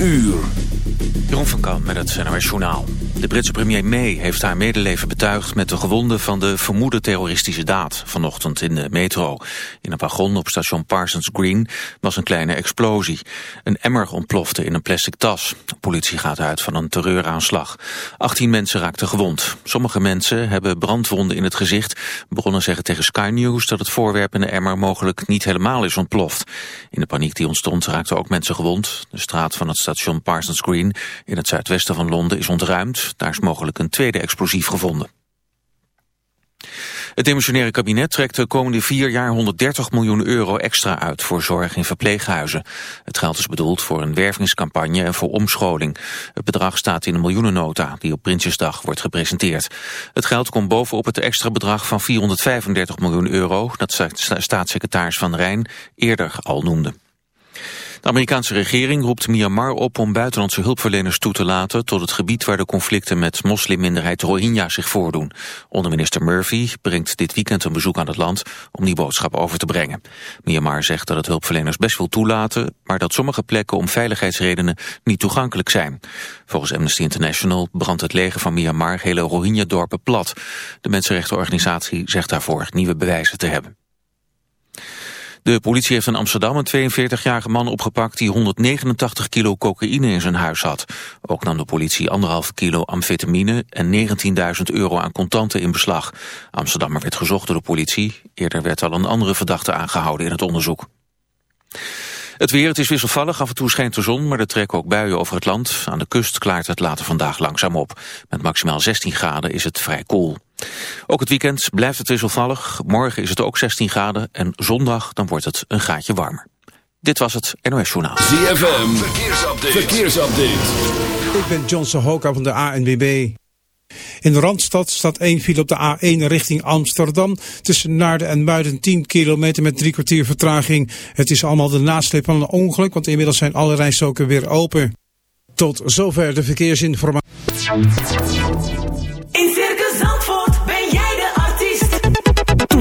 uur. Jeroen van Kamp met het NOS Journaal. De Britse premier May heeft haar medeleven betuigd met de gewonden van de vermoede terroristische daad vanochtend in de metro. In een wagon op station Parsons Green was een kleine explosie. Een emmer ontplofte in een plastic tas. De politie gaat uit van een terreuraanslag. 18 mensen raakten gewond. Sommige mensen hebben brandwonden in het gezicht. Bronnen zeggen tegen Sky News dat het voorwerp in de emmer mogelijk niet helemaal is ontploft. In de paniek die ontstond raakten ook mensen gewond. De straat van het station Parsons Green in het zuidwesten van Londen is ontruimd. Daar is mogelijk een tweede explosief gevonden. Het demissionaire kabinet trekt de komende vier jaar 130 miljoen euro extra uit voor zorg in verpleeghuizen. Het geld is bedoeld voor een wervingscampagne en voor omscholing. Het bedrag staat in een miljoenennota die op Prinsjesdag wordt gepresenteerd. Het geld komt bovenop het extra bedrag van 435 miljoen euro dat staatssecretaris Van Rijn eerder al noemde. De Amerikaanse regering roept Myanmar op om buitenlandse hulpverleners toe te laten tot het gebied waar de conflicten met moslimminderheid Rohingya zich voordoen. Onderminister Murphy brengt dit weekend een bezoek aan het land om die boodschap over te brengen. Myanmar zegt dat het hulpverleners best wil toelaten, maar dat sommige plekken om veiligheidsredenen niet toegankelijk zijn. Volgens Amnesty International brandt het leger van Myanmar hele Rohingya-dorpen plat. De mensenrechtenorganisatie zegt daarvoor nieuwe bewijzen te hebben. De politie heeft in Amsterdam een 42-jarige man opgepakt die 189 kilo cocaïne in zijn huis had. Ook nam de politie anderhalf kilo amfetamine en 19.000 euro aan contanten in beslag. Amsterdammer werd gezocht door de politie. Eerder werd al een andere verdachte aangehouden in het onderzoek. Het weer, het is wisselvallig, af en toe schijnt de zon, maar er trekken ook buien over het land. Aan de kust klaart het later vandaag langzaam op. Met maximaal 16 graden is het vrij koel. Ook het weekend blijft het wisselvallig. Morgen is het ook 16 graden en zondag dan wordt het een gaatje warmer. Dit was het NOS Journaal. ZFM, verkeersupdate. verkeersupdate. Ik ben John Sohoka van de ANWB. In de Randstad staat één file op de A1 richting Amsterdam. Tussen Naarden en Muiden 10 kilometer met drie kwartier vertraging. Het is allemaal de nasleep van een ongeluk, want inmiddels zijn alle rijstroken weer open. Tot zover de verkeersinformatie.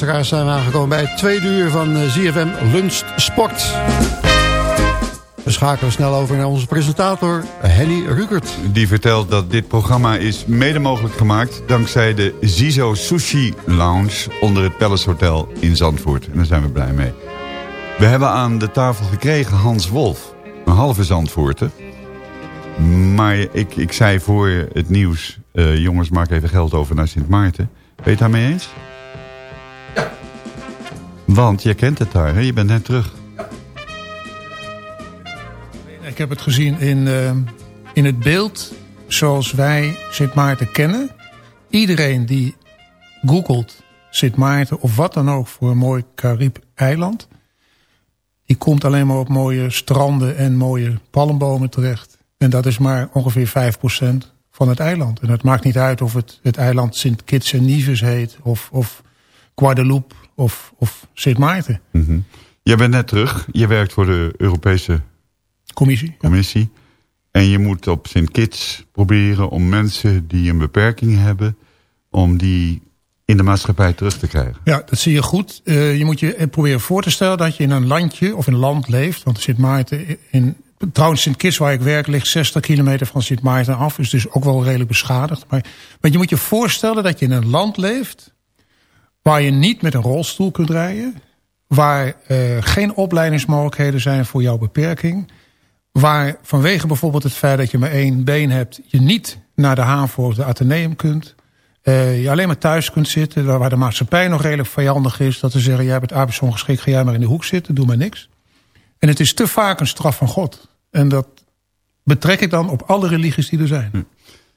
Luisteraars, zijn we aangekomen bij het tweede uur van eh, ZFM Lunch Sport. We schakelen snel over naar onze presentator Henny Rukert. Die vertelt dat dit programma is mede mogelijk gemaakt... dankzij de Zizo Sushi Lounge onder het Palace Hotel in Zandvoort. En daar zijn we blij mee. We hebben aan de tafel gekregen Hans Wolf, een halve Zandvoorter. Maar ik, ik zei voor het nieuws... eh, jongens, maak even geld over naar Sint Maarten. Ben je het daarmee eens? Want je kent het daar, hè? je bent net terug. Ik heb het gezien in, eh, in het beeld zoals wij Sint Maarten kennen. Iedereen die googelt Sint Maarten of wat dan ook voor een mooi Carib-eiland... die komt alleen maar op mooie stranden en mooie palmbomen terecht. En dat is maar ongeveer 5% van het eiland. En het maakt niet uit of het, het eiland Sint Kitts en Nevis heet... of, of Guadeloupe of, of Sint Maarten. Mhm. Je bent net terug. Je werkt voor de Europese Commissie. commissie. En je moet op Sint Kitts proberen om mensen die een beperking hebben... om die in de maatschappij terug te krijgen. Ja, dat zie je goed. Eh, je moet je proberen voor te stellen dat je in een landje of in een land leeft. Want Sint Maarten, in, trouwens Sint Kitts waar ik werk, ligt 60 kilometer van Sint Maarten af. Is dus ook wel redelijk beschadigd. Maar, maar je moet je voorstellen dat je in een land leeft waar je niet met een rolstoel kunt rijden. Waar eh, geen opleidingsmogelijkheden zijn voor jouw beperking. Waar vanwege bijvoorbeeld het feit dat je maar één been hebt... je niet naar de HAVO of de Atheneum kunt. Eh, je alleen maar thuis kunt zitten. Waar, waar de maatschappij nog redelijk vijandig is. Dat ze zeggen, jij bent arbeidsongeschikt, ga jij maar in de hoek zitten. Doe maar niks. En het is te vaak een straf van God. En dat betrek ik dan op alle religies die er zijn.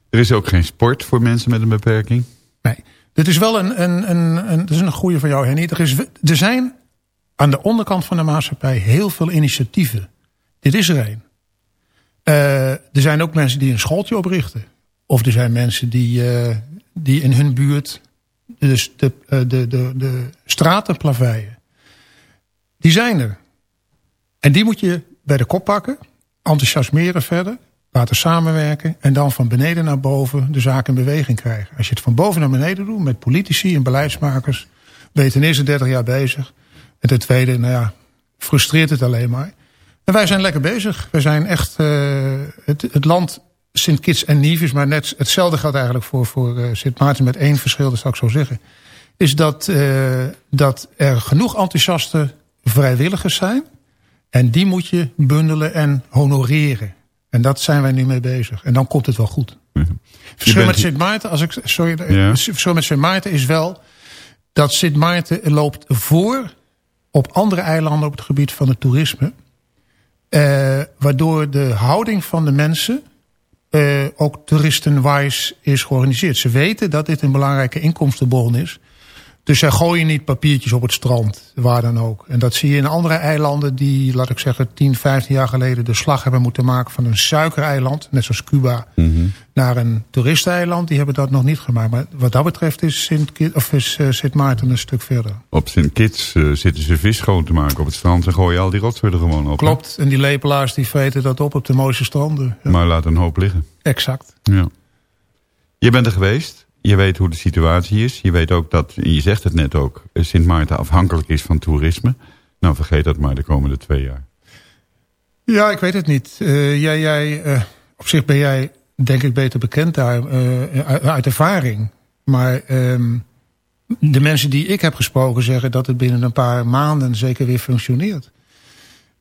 Er is ook geen sport voor mensen met een beperking. Nee. Dit is wel een, een, een, een, dat is een goede van jou, Henny. Er, is, er zijn aan de onderkant van de maatschappij heel veel initiatieven. Dit is er een. Eh, er zijn ook mensen die een schooltje oprichten. Of er zijn mensen die, eh, die in hun buurt dus de, eh, de, de, de straten plaveien. Die zijn er. En die moet je bij de kop pakken. Enthousiasmeren verder. Laten samenwerken. En dan van beneden naar boven de zaak in beweging krijgen. Als je het van boven naar beneden doet met politici en beleidsmakers. Ben je ten eerste 30 jaar bezig. En ten tweede, nou ja, frustreert het alleen maar. En wij zijn lekker bezig. We zijn echt uh, het, het land Sint Kitts en Nevis, maar net hetzelfde geldt eigenlijk voor, voor uh, Sint Maarten met één verschil, dat zal ik zo zeggen. Is dat, uh, dat er genoeg enthousiaste vrijwilligers zijn. En die moet je bundelen en honoreren. En dat zijn wij nu mee bezig. En dan komt het wel goed. Verschil met Sint Maarten, als ik, sorry, ja. verschil met Sint Maarten is wel dat Sint Maarten loopt voor op andere eilanden op het gebied van het toerisme. Uh, waardoor de houding van de mensen uh, ook toeristenwise is georganiseerd. Ze weten dat dit een belangrijke inkomstenbron is. Dus zij gooien niet papiertjes op het strand, waar dan ook. En dat zie je in andere eilanden die, laat ik zeggen, 10, 15 jaar geleden de slag hebben moeten maken van een suikereiland, net zoals Cuba, mm -hmm. naar een toeristeneiland. Die hebben dat nog niet gemaakt. Maar wat dat betreft is Sint, of is, uh, Sint Maarten een stuk verder. Op Sint Kitts uh, zitten ze vis schoon te maken op het strand en gooien al die rotzooi er gewoon op. Klopt, hè? en die lepelaars die vreten dat op op de mooiste stranden. Ja. Maar laat een hoop liggen. Exact. Ja. Je bent er geweest? Je weet hoe de situatie is. Je weet ook dat, je zegt het net ook, Sint Maarten afhankelijk is van toerisme. Nou, vergeet dat maar de komende twee jaar. Ja, ik weet het niet. Uh, jij, jij, uh, op zich ben jij, denk ik, beter bekend daar uh, uit, ervaring. Maar um, de mensen die ik heb gesproken zeggen dat het binnen een paar maanden zeker weer functioneert.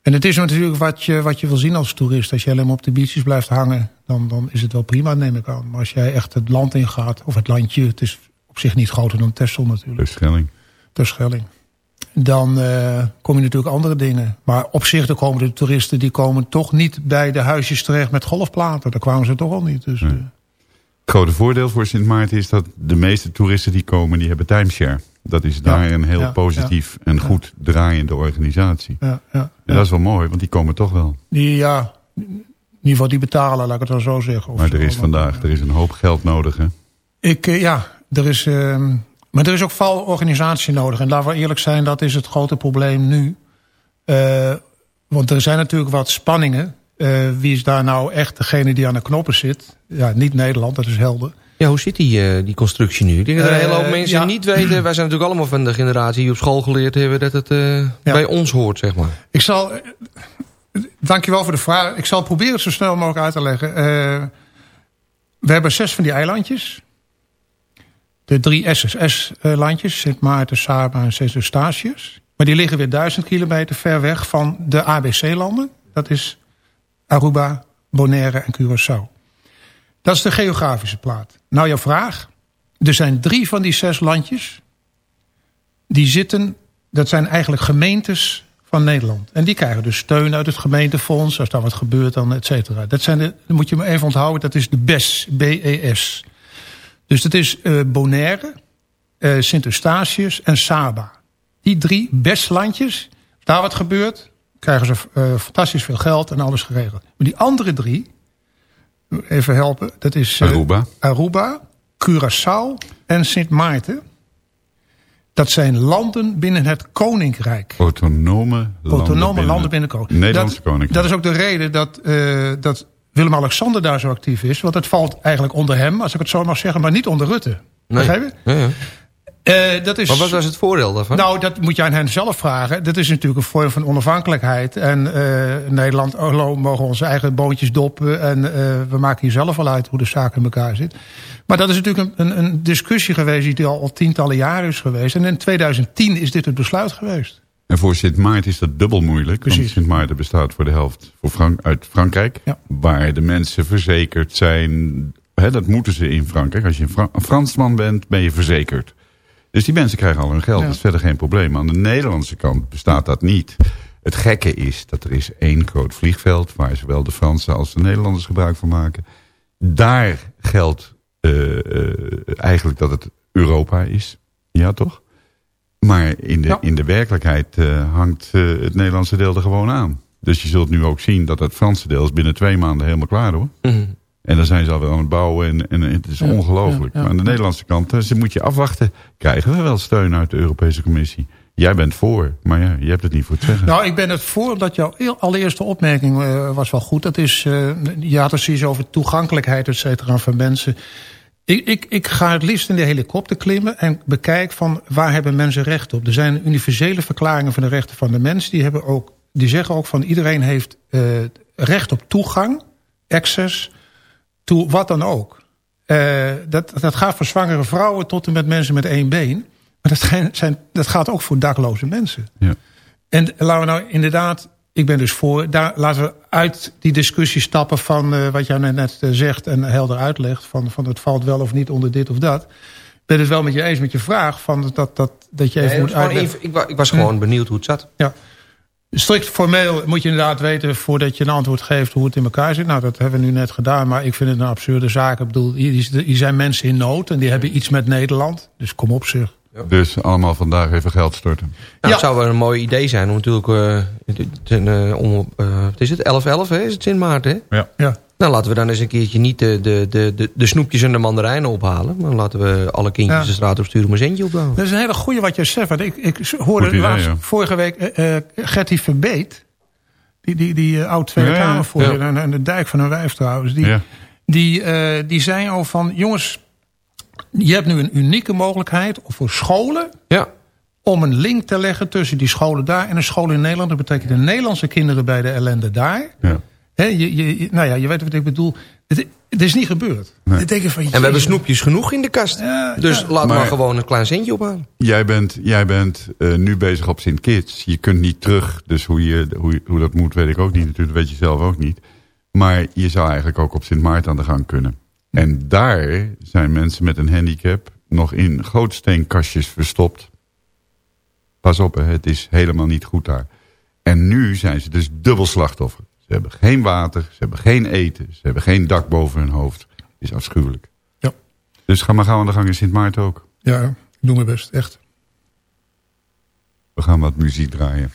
En het is natuurlijk wat je, wat je wil zien als toerist. Als je alleen maar op de beaches blijft hangen, dan, dan is het wel prima, neem ik aan. Maar als jij echt het land ingaat, of het landje, het is op zich niet groter dan Texel natuurlijk. Terschelling. Terschelling. Dan uh, kom je natuurlijk andere dingen. Maar op zich, de komen de toeristen, die komen toch niet bij de huisjes terecht met golfplaten. Daar kwamen ze toch al niet. Dus, nee. Het grote voordeel voor Sint Maarten is dat de meeste toeristen die komen, die hebben timeshare. Dat is daar ja, een heel ja, positief ja, en goed draaiende organisatie. Ja, en dat is wel mooi, want die komen toch wel. Die, ja, in ieder geval die betalen, laat ik het dan zo zeggen. maar er is vandaag, er is een hoop geld nodig, hè? Ik, uh, ja, er is, uh, maar er is ook vooral organisatie nodig. En laten we eerlijk zijn, dat is het grote probleem nu. Uh, want er zijn natuurlijk wat spanningen. wie is daar nou echt degene die aan de knoppen zit? Ja, niet Nederland, dat is helder. Ja, hoe zit die, eh, die constructie nu? Ik denk dat er een hele hoop Eh, mensen ja. niet weten. Wij zijn natuurlijk allemaal van de generatie die op school geleerd hebben... dat het eh, bij ons hoort, zeg maar. Ik zal... Dankjewel voor de vraag. Ik zal proberen het zo snel mogelijk uit te leggen. We hebben zes van die eilandjes. De drie SSS-landjes, Sint Maarten, Saba en Sint Eustatius. Maar die liggen weer duizend kilometer ver weg van de ABC-landen. Dat is Aruba, Bonaire en Curaçao. Dat is de geografische plaat. Nou, jouw vraag. Er zijn drie van die zes landjes. Die zitten, dat zijn eigenlijk gemeentes van Nederland. En die krijgen dus steun uit het gemeentefonds. Als daar wat gebeurt, dan et cetera. Dat zijn de, moet je me even onthouden. Dat is de BES. B-E-S. Dus dat is eh, Bonaire, eh, Sint Eustatius en Saba. Die drie BES-landjes. Daar wat gebeurt, krijgen ze eh, fantastisch veel geld en alles geregeld. Maar die andere drie, even helpen. Dat is eh, Aruba. Aruba, Curaçao en Sint Maarten. Dat zijn landen binnen het Koninkrijk. Autonome landen Autonome binnen landen binnen Koninkrijk. Nederlandse Koninkrijk. Dat is ook de reden dat, eh, dat Willem-Alexander daar zo actief is. Want het valt eigenlijk onder hem, als ik het zo mag zeggen, maar niet onder Rutte. Begrijp je? Ja, ja. Eh, dat is, Maar wat was het voordeel daarvan? Nou, dat moet je aan hen zelf vragen. Dat is natuurlijk een vorm van onafhankelijkheid. En eh, Nederland, hallo, mogen onze eigen boontjes doppen. En eh, we maken hier zelf wel uit hoe de zaak in elkaar zit. Maar dat is natuurlijk een, een, een discussie geweest die al, al tientallen jaren is geweest. En in 2010 is dit het besluit geweest. En voor Sint Maarten is dat dubbel moeilijk. Want Precies. Sint Maarten bestaat voor de helft voor Frank uit Frankrijk. Waar de mensen verzekerd zijn. Hè, dat moeten ze in Frankrijk. Als je een, Fra- een Fransman bent, ben je verzekerd. Dus die mensen krijgen al hun geld. Ja. Dat is verder geen probleem. Aan de Nederlandse kant bestaat dat niet. Het gekke is dat er is één groot vliegveld... waar zowel de Fransen als de Nederlanders gebruik van maken. Daar geldt eh, eh, eigenlijk dat het Europa is. Ja, toch? Maar in de, in de werkelijkheid eh, hangt het Nederlandse deel er gewoon aan. Dus je zult nu ook zien dat het Franse deel is binnen twee maanden helemaal klaar hoor. Mhm. En dan zijn ze alweer aan het bouwen en, en het is ongelooflijk. Maar aan de Nederlandse kant eh, ze moet je afwachten. Krijgen we wel steun uit de Europese Commissie? Jij bent voor, maar ja, je hebt het niet voor te zeggen. Nou, ik ben het voor, omdat jouw eel- allereerste opmerking eh, was wel goed. Dat is, eh, je had het eens over toegankelijkheid, et cetera, van mensen. Ik, ik, ik ga het liefst in de helikopter klimmen en bekijk van waar hebben mensen recht op. Er zijn universele verklaringen van de rechten van de mens. Die, hebben ook, die zeggen ook van iedereen heeft recht op toegang, access, toe wat dan ook. Eh, dat, dat gaat voor zwangere vrouwen tot en met mensen met één been. Maar dat, zijn, zijn, dat gaat ook voor dakloze mensen. Ja. En laten we nou inderdaad, ik ben dus voor, daar laten we uit die discussie stappen van eh, wat jij net, net eh, zegt en helder uitlegt. Van, van het valt wel of niet onder dit of dat. Ik ben het wel met je eens met je vraag van dat, dat, dat je even Nee, moet was uitleggen. even- ik, wa- ik was gewoon benieuwd hoe het zat. Ja. Strikt formeel moet je inderdaad weten voordat je een antwoord geeft hoe het in elkaar zit. Nou, dat hebben we nu net gedaan, maar ik vind het een absurde zaak. Ik bedoel, hier, zijn mensen in nood en die hebben iets met Nederland. Dus kom op zeg. Dus allemaal vandaag even geld storten. Nou, Het zou wel een mooi idee zijn om natuurlijk... eh, het eh, om, eh, wat is het? 11-11, hè? Is het Sint Maarten, hè? Ja. ja. Nou, laten we dan eens een keertje niet de, de, de, de, snoepjes en de mandarijnen ophalen. Maar laten we alle kindjes Ja. de straat op sturen om een centje op te halen. Dat is een hele goede wat je zegt. Want ik, ik hoorde Goed idee, laatst, ja. vorige week eh, eh, Gertie Verbeet. Die, die, die eh, oud Tweede. Kamervoorzitter. Ja. En, en de dijk van een wijf trouwens. Die, Ja. die, eh, die zei al van... Jongens, je hebt nu een unieke mogelijkheid voor scholen... Ja. om een link te leggen tussen die scholen daar... en een school in Nederland. Dat betekent de Nederlandse kinderen bij de ellende daar. Ja. Je, je, nou ja, je weet wat ik bedoel. Het, het is niet gebeurd. Denk van, En we hebben snoepjes genoeg in de kast. dus we Maar- maar gewoon een klein centje ophalen. Jij bent, jij bent eh, nu bezig op Sint Kitts. Je kunt niet terug. Dus hoe, je, hoe, hoe dat moet weet ik ook niet. Natuurlijk dat weet je zelf ook niet. Maar je zou eigenlijk ook op Sint Maarten aan de gang kunnen. En daar zijn mensen met een handicap nog in grootsteenkastjes verstopt. Pas op, hè, het is helemaal niet goed daar. En nu zijn ze dus dubbel slachtoffer. Ze hebben geen water, ze hebben geen eten, ze hebben geen dak boven hun hoofd. Het is afschuwelijk. Ja. Dus ga maar gauw aan de gang in Sint Maarten ook. Ja, ik doe mijn best, echt. We gaan wat muziek draaien.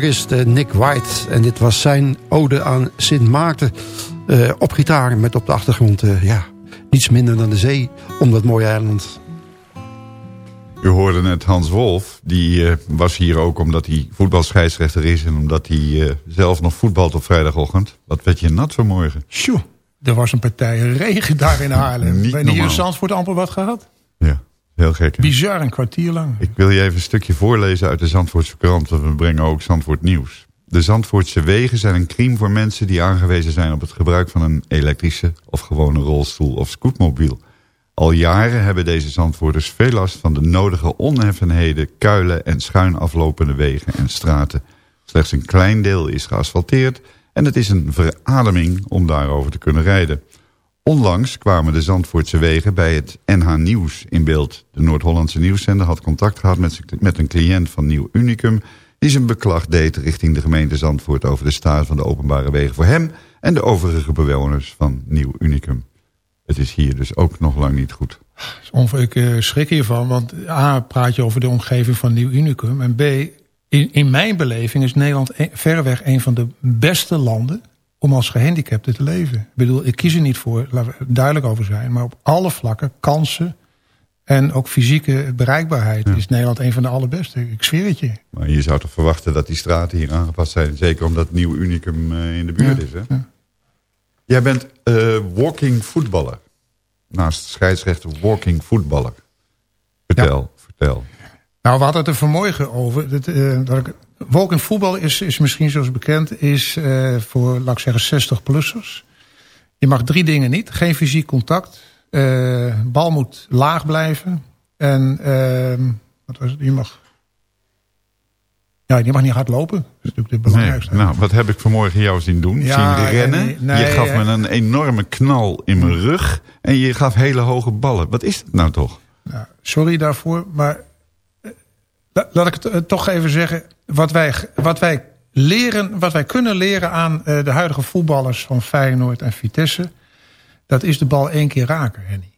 Gitarist eh, Nick White. En dit was zijn ode aan Sint Maarten. eh, op gitaar met op de achtergrond, eh, ja, niets minder dan de zee om dat mooie eiland. U hoorde net Hans Wolf. Die eh, was hier ook omdat hij voetbalscheidsrechter is... en omdat hij eh, zelf nog voetbalt op vrijdagochtend. Wat werd je nat vanmorgen? Tjoe, er was een partij regen daar in Haarlem. Niet Ben je hier in. Zandvoort amper wat gehad? Ja, heel gek. hè? Bizar, een kwartier lang. Ik wil je even een stukje voorlezen uit de Zandvoortse krant... want we brengen ook Zandvoort nieuws. De Zandvoortse wegen zijn een crime voor mensen... die aangewezen zijn op het gebruik van een elektrische... of gewone rolstoel of scootmobiel. Al jaren hebben deze Zandvoorters veel last van de nodige onheffenheden... kuilen en schuin aflopende wegen en straten. Slechts een klein deel is geasfalteerd... en het is een verademing om daarover te kunnen rijden. Onlangs kwamen de Zandvoortse wegen bij het NH Nieuws in beeld. De Noord-Hollandse nieuwszender had contact gehad met, een cliënt van Nieuw Unicum... die zijn beklag deed richting de gemeente Zandvoort... over de staat van de openbare wegen voor hem... en de overige bewoners van Nieuw Unicum. Het is hier dus ook nog lang niet goed. Ik eh, schrik hiervan, want A, praat je over de omgeving van Nieuw Unicum. En B, in, in mijn beleving is Nederland e- verreweg een van de beste landen om als gehandicapte te leven. Ik bedoel, ik kies er niet voor, laten we duidelijk over zijn. Maar op alle vlakken, kansen en ook fysieke bereikbaarheid... is Nederland een van de allerbeste. Ik zweer het je. Maar je zou toch verwachten dat die straten hier aangepast zijn... zeker omdat Nieuw Unicum eh, in de buurt Ja, is, hè? Jij bent eh, walking voetballer. Naast scheidsrechter walking voetballer. Vertel, vertel. Nou, we hadden het er vanmorgen over. Dat, eh, dat ik, walking voetbal is, is misschien zoals bekend... is eh, voor, laat ik zeggen, 60-plussers. Je mag drie dingen niet. Geen fysiek contact. eh, bal moet laag blijven. En ehm, wat was het? Je mag... Ja, je mag niet hard lopen. Dat is natuurlijk het Nee, belangrijkste. nou, wat heb ik vanmorgen jou zien doen? Ja, zien rennen. nee, nee, je gaf me een enorme knal in mijn rug. En je gaf hele hoge ballen. Wat is dat nou toch? Nou, sorry daarvoor, maar eh, la- laat ik het eh, toch even zeggen. Wat wij, wat wij leren, wat wij kunnen leren aan eh, de huidige voetballers van Feyenoord en Vitesse, dat is de bal één keer raken, Henny.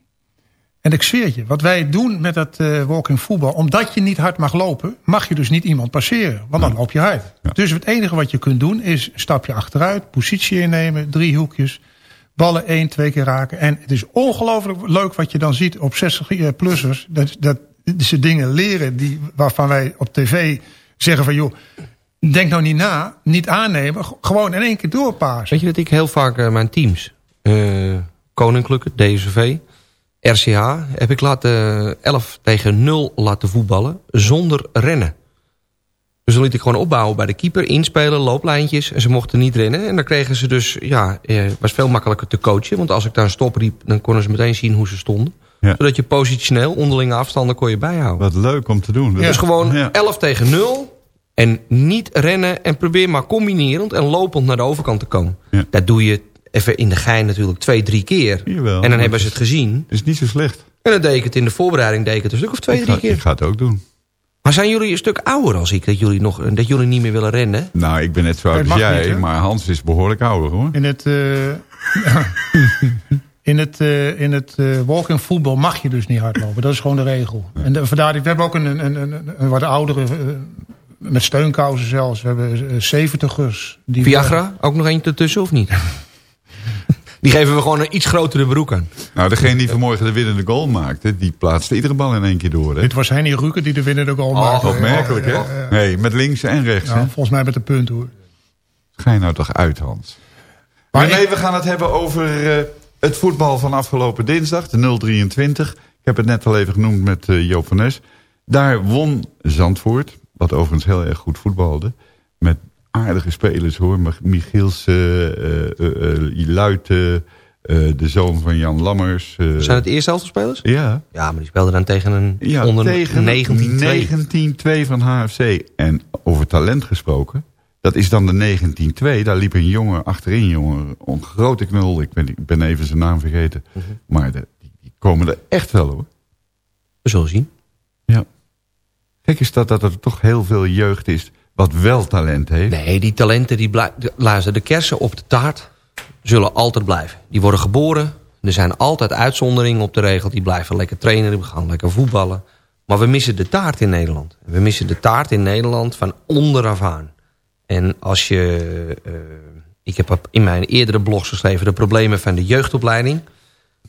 En ik zweer je, wat wij doen met dat eh, walking voetbal, omdat je niet hard mag lopen, mag je dus niet iemand passeren, want dan loop je hard. Dus het enige wat je kunt doen is een stapje achteruit, positie innemen, drie hoekjes, ballen één, twee keer raken. En het is ongelooflijk leuk wat je dan ziet op 60-plussers. Dat, dat ze dingen leren die, waarvan wij op tv zeggen van... joh, denk nou niet na, niet aannemen. Gewoon in één keer doorpassen. Weet je dat ik heel vaak eh, mijn teams... eh, Koninklijke, DSV, RCH... heb ik laten 11 tegen 0 laten voetballen zonder rennen. Dus dan liet ik gewoon opbouwen bij de keeper, inspelen, looplijntjes. En ze mochten niet rennen. En dan kregen ze dus, ja, eh, was veel makkelijker te coachen. Want als ik daar een stop riep, dan konden ze meteen zien hoe ze stonden. Ja. Zodat je positioneel onderlinge afstanden kon je bijhouden. Wat leuk om te doen. Dus is- gewoon Ja. 11 tegen 0. En niet rennen en probeer maar combinerend en lopend naar de overkant te komen. Ja. Dat doe je even in de gein natuurlijk twee, drie keer. Jawel, en dan hebben ze het gezien. Het is niet zo slecht. En dan deed ik het in de voorbereiding deed ik het een stuk of twee, ik, drie ga, keer. ik ga het ook doen. Maar zijn jullie een stuk ouder als ik? Dat jullie, nog, dat jullie niet meer willen rennen? Nou, ik ben net zo oud als jij. niet, maar Hans is behoorlijk ouder, hoor. In het, eh, in het, eh, in het eh, walking voetbal mag je dus niet hardlopen. Dat is gewoon de regel. En de, vandaar, we hebben ook een, een, een, een, wat oudere... eh, met steunkousen zelfs. We hebben zeventigers. die Viagra, ook nog eentje ertussen of niet? Die geven we gewoon een iets grotere broek aan. Nou, degene die vanmorgen de winnende goal maakte... die plaatste iedere bal in één keer door, hè? Dit was Henny Ruker die de winnende goal maakte. Opmerkelijk, hè? Nee, met links en rechts, volgens mij met de punt hoor. Ga je nou toch uit, Hans? Maar nee, ik- we gaan het hebben over eh, het voetbal van afgelopen dinsdag, de 023. Ik heb het net al even genoemd met eh, Joop van Nes. Daar won Zandvoort, wat overigens heel erg goed voetbalde. Met aardige spelers hoor. Mich- Michiels, eh, eh, eh, Luiten, de zoon van Jan Lammers. Zijn het eerste elftal spelers? Ja, Ja, maar die speelden dan tegen een ja onder tegen 19 19-2 van HFC. En over talent gesproken, dat is dan de 19-2. Daar liep een jongen achterin, jongen, een grote knul. Ik ben, ik ben even zijn naam vergeten. Mhm. Maar de, die, komen er echt wel hoor. We zullen zien. Ja. Gek is dat, dat er toch heel veel jeugd is wat wel talent heeft. Nee, die talenten, die luister, de kersen op de taart zullen altijd blijven. Die worden geboren. Er zijn altijd uitzonderingen op de regel. Die blijven lekker trainen, die gaan lekker voetballen. Maar we missen de taart in Nederland. We missen de taart in Nederland van onderaf aan. En als je... Uh, ik heb in mijn eerdere blogs geschreven... de problemen van de jeugdopleiding.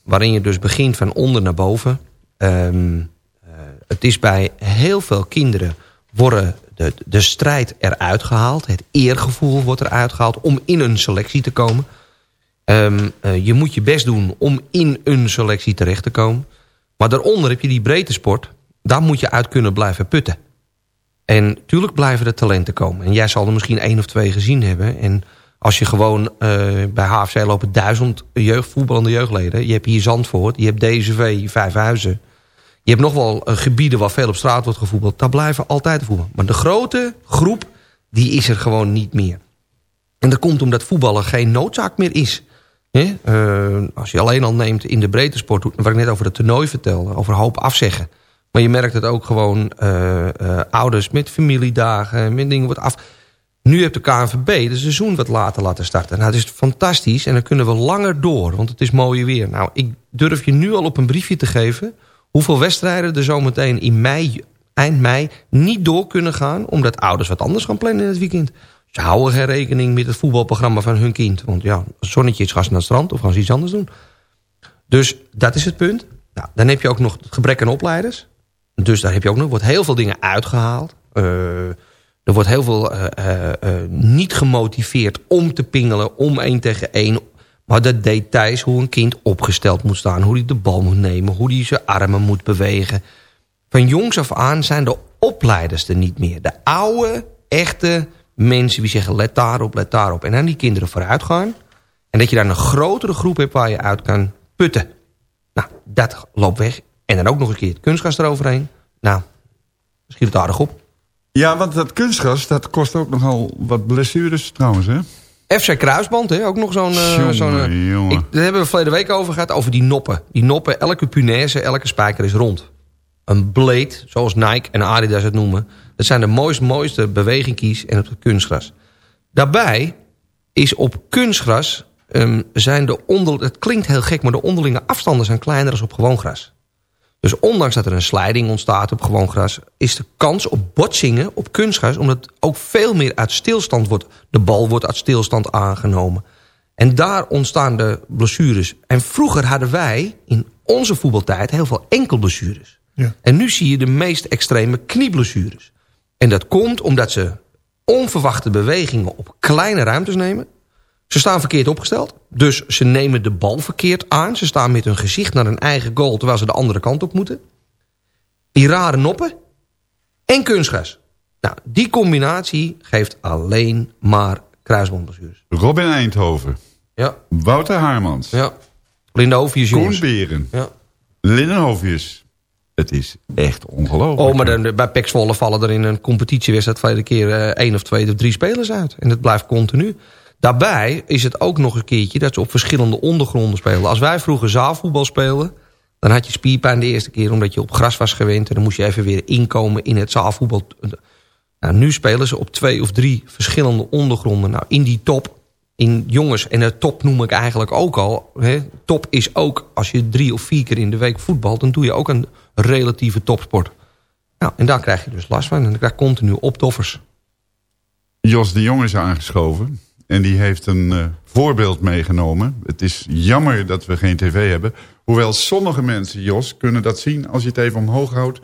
Waarin je dus begint van onder naar boven. Ehm, uh, het is bij heel veel kinderen... worden de, de strijd eruit gehaald. Het eergevoel wordt eruit gehaald... om in een selectie te komen. Um, uh, je moet je best doen om in een selectie terecht te komen. Maar daaronder heb je die breedte sport. Daar moet je uit kunnen blijven putten. En tuurlijk blijven er talenten komen. En jij zal er misschien één of twee gezien hebben. En als je gewoon uh, bij HFC lopen duizend jeugd, voetballende jeugdleden. Je hebt hier Zandvoort, je hebt DCV, Vijfhuizen. Je hebt nog wel uh, gebieden waar veel op straat wordt gevoetbald. Daar blijven altijd voetballen. Maar de grote groep, die is er gewoon niet meer. En dat komt omdat voetballen geen noodzaak meer is. He? Uh, als je alleen al neemt in de breedte sport... waar ik net over het toernooi vertelde, over hoop afzeggen. Maar je merkt het ook gewoon uh, uh, ouders met familiedagen, met dingen wordt af... Nu heeft de KNVB het seizoen wat later laten starten. Nou, dat is fantastisch en dan kunnen we langer door, want het is mooi weer. Nou, ik durf je nu al op een briefje te geven... hoeveel wedstrijden er zometeen in mei, eind mei niet door kunnen gaan... omdat ouders wat anders gaan plannen in het weekend. Ze houden geen rekening met het voetbalprogramma van hun kind. Want ja, zonnetje is, gaan ze naar het strand of gaan ze iets anders doen. Dus dat is het punt. Nou, dan heb je ook nog het gebrek aan opleiders. Dus daar heb je ook nog, wordt heel veel dingen uitgehaald. Uh, er wordt heel veel uh, uh, niet gemotiveerd om te pingelen, om één tegen één. Maar de details, hoe een kind opgesteld moet staan, hoe hij de bal moet nemen, hoe hij zijn armen moet bewegen. Van jongs af aan zijn de opleiders er niet meer. De oude, echte mensen die zeggen let daarop, let daarop. En dan die kinderen vooruit gaan. En dat je daar een grotere groep hebt waar je uit kan putten. Nou, dat loopt weg. En dan ook nog een keer het kunstgas eroverheen. Nou, schiet het aardig op. Ja, want dat kunstgras, dat kost ook nogal wat blessures trouwens, hè? FC Kruisband, hè? ook nog zo'n... Uh, zo daar hebben we verleden week over gehad, over die noppen. Die noppen, elke punaise, elke spijker is rond. Een blade, zoals Nike en Adidas het noemen... dat zijn de mooiste, mooiste bewegingkies en op het kunstgras. Daarbij is op kunstgras... Um, zijn de onder, het klinkt heel gek, maar de onderlinge afstanden zijn kleiner dan op gewoon gras. Dus ondanks dat er een slijding ontstaat op gewoon gras... is de kans op botsingen op kunstgras... omdat ook veel meer uit stilstand wordt... de bal wordt uit stilstand aangenomen. En daar ontstaan de blessures. En vroeger hadden wij in onze voetbaltijd heel veel enkelblessures. Ja. En nu zie je de meest extreme knieblessures. En dat komt omdat ze onverwachte bewegingen op kleine ruimtes nemen... Ze staan verkeerd opgesteld. Dus ze nemen de bal verkeerd aan. Ze staan met hun gezicht naar hun eigen goal... terwijl ze de andere kant op moeten. Die rare noppen. En kunstgras. Nou, die combinatie geeft alleen maar kruisbandblessures. Robin Eindhoven. Ja. Wouter Haarmans. Ja. Linda Hoofdjes, jongens. Koen Beren. Ja. Het is echt ongelooflijk. Oh, maar dan, bij Pek Zwolle vallen er in een competitiewedstrijd... vele keer uh, één of twee of drie spelers uit. En dat blijft continu. Daarbij is het ook nog een keertje dat ze op verschillende ondergronden spelen. Als wij vroeger zaalvoetbal speelden... dan had je spierpijn de eerste keer omdat je op gras was gewend... en dan moest je even weer inkomen in het zaalvoetbal. Nou, nu spelen ze op twee of drie verschillende ondergronden. Nou, in die top, in jongens, en de top noem ik eigenlijk ook al... Hè, top is ook, als je drie of vier keer in de week voetbalt... dan doe je ook een relatieve topsport. Nou, en daar krijg je dus last van. En je continu optoffers. Jos de Jong is aangeschoven... En die heeft een uh, voorbeeld meegenomen. Het is jammer dat we geen tv hebben. Hoewel sommige mensen, Jos, kunnen dat zien als je het even omhoog houdt.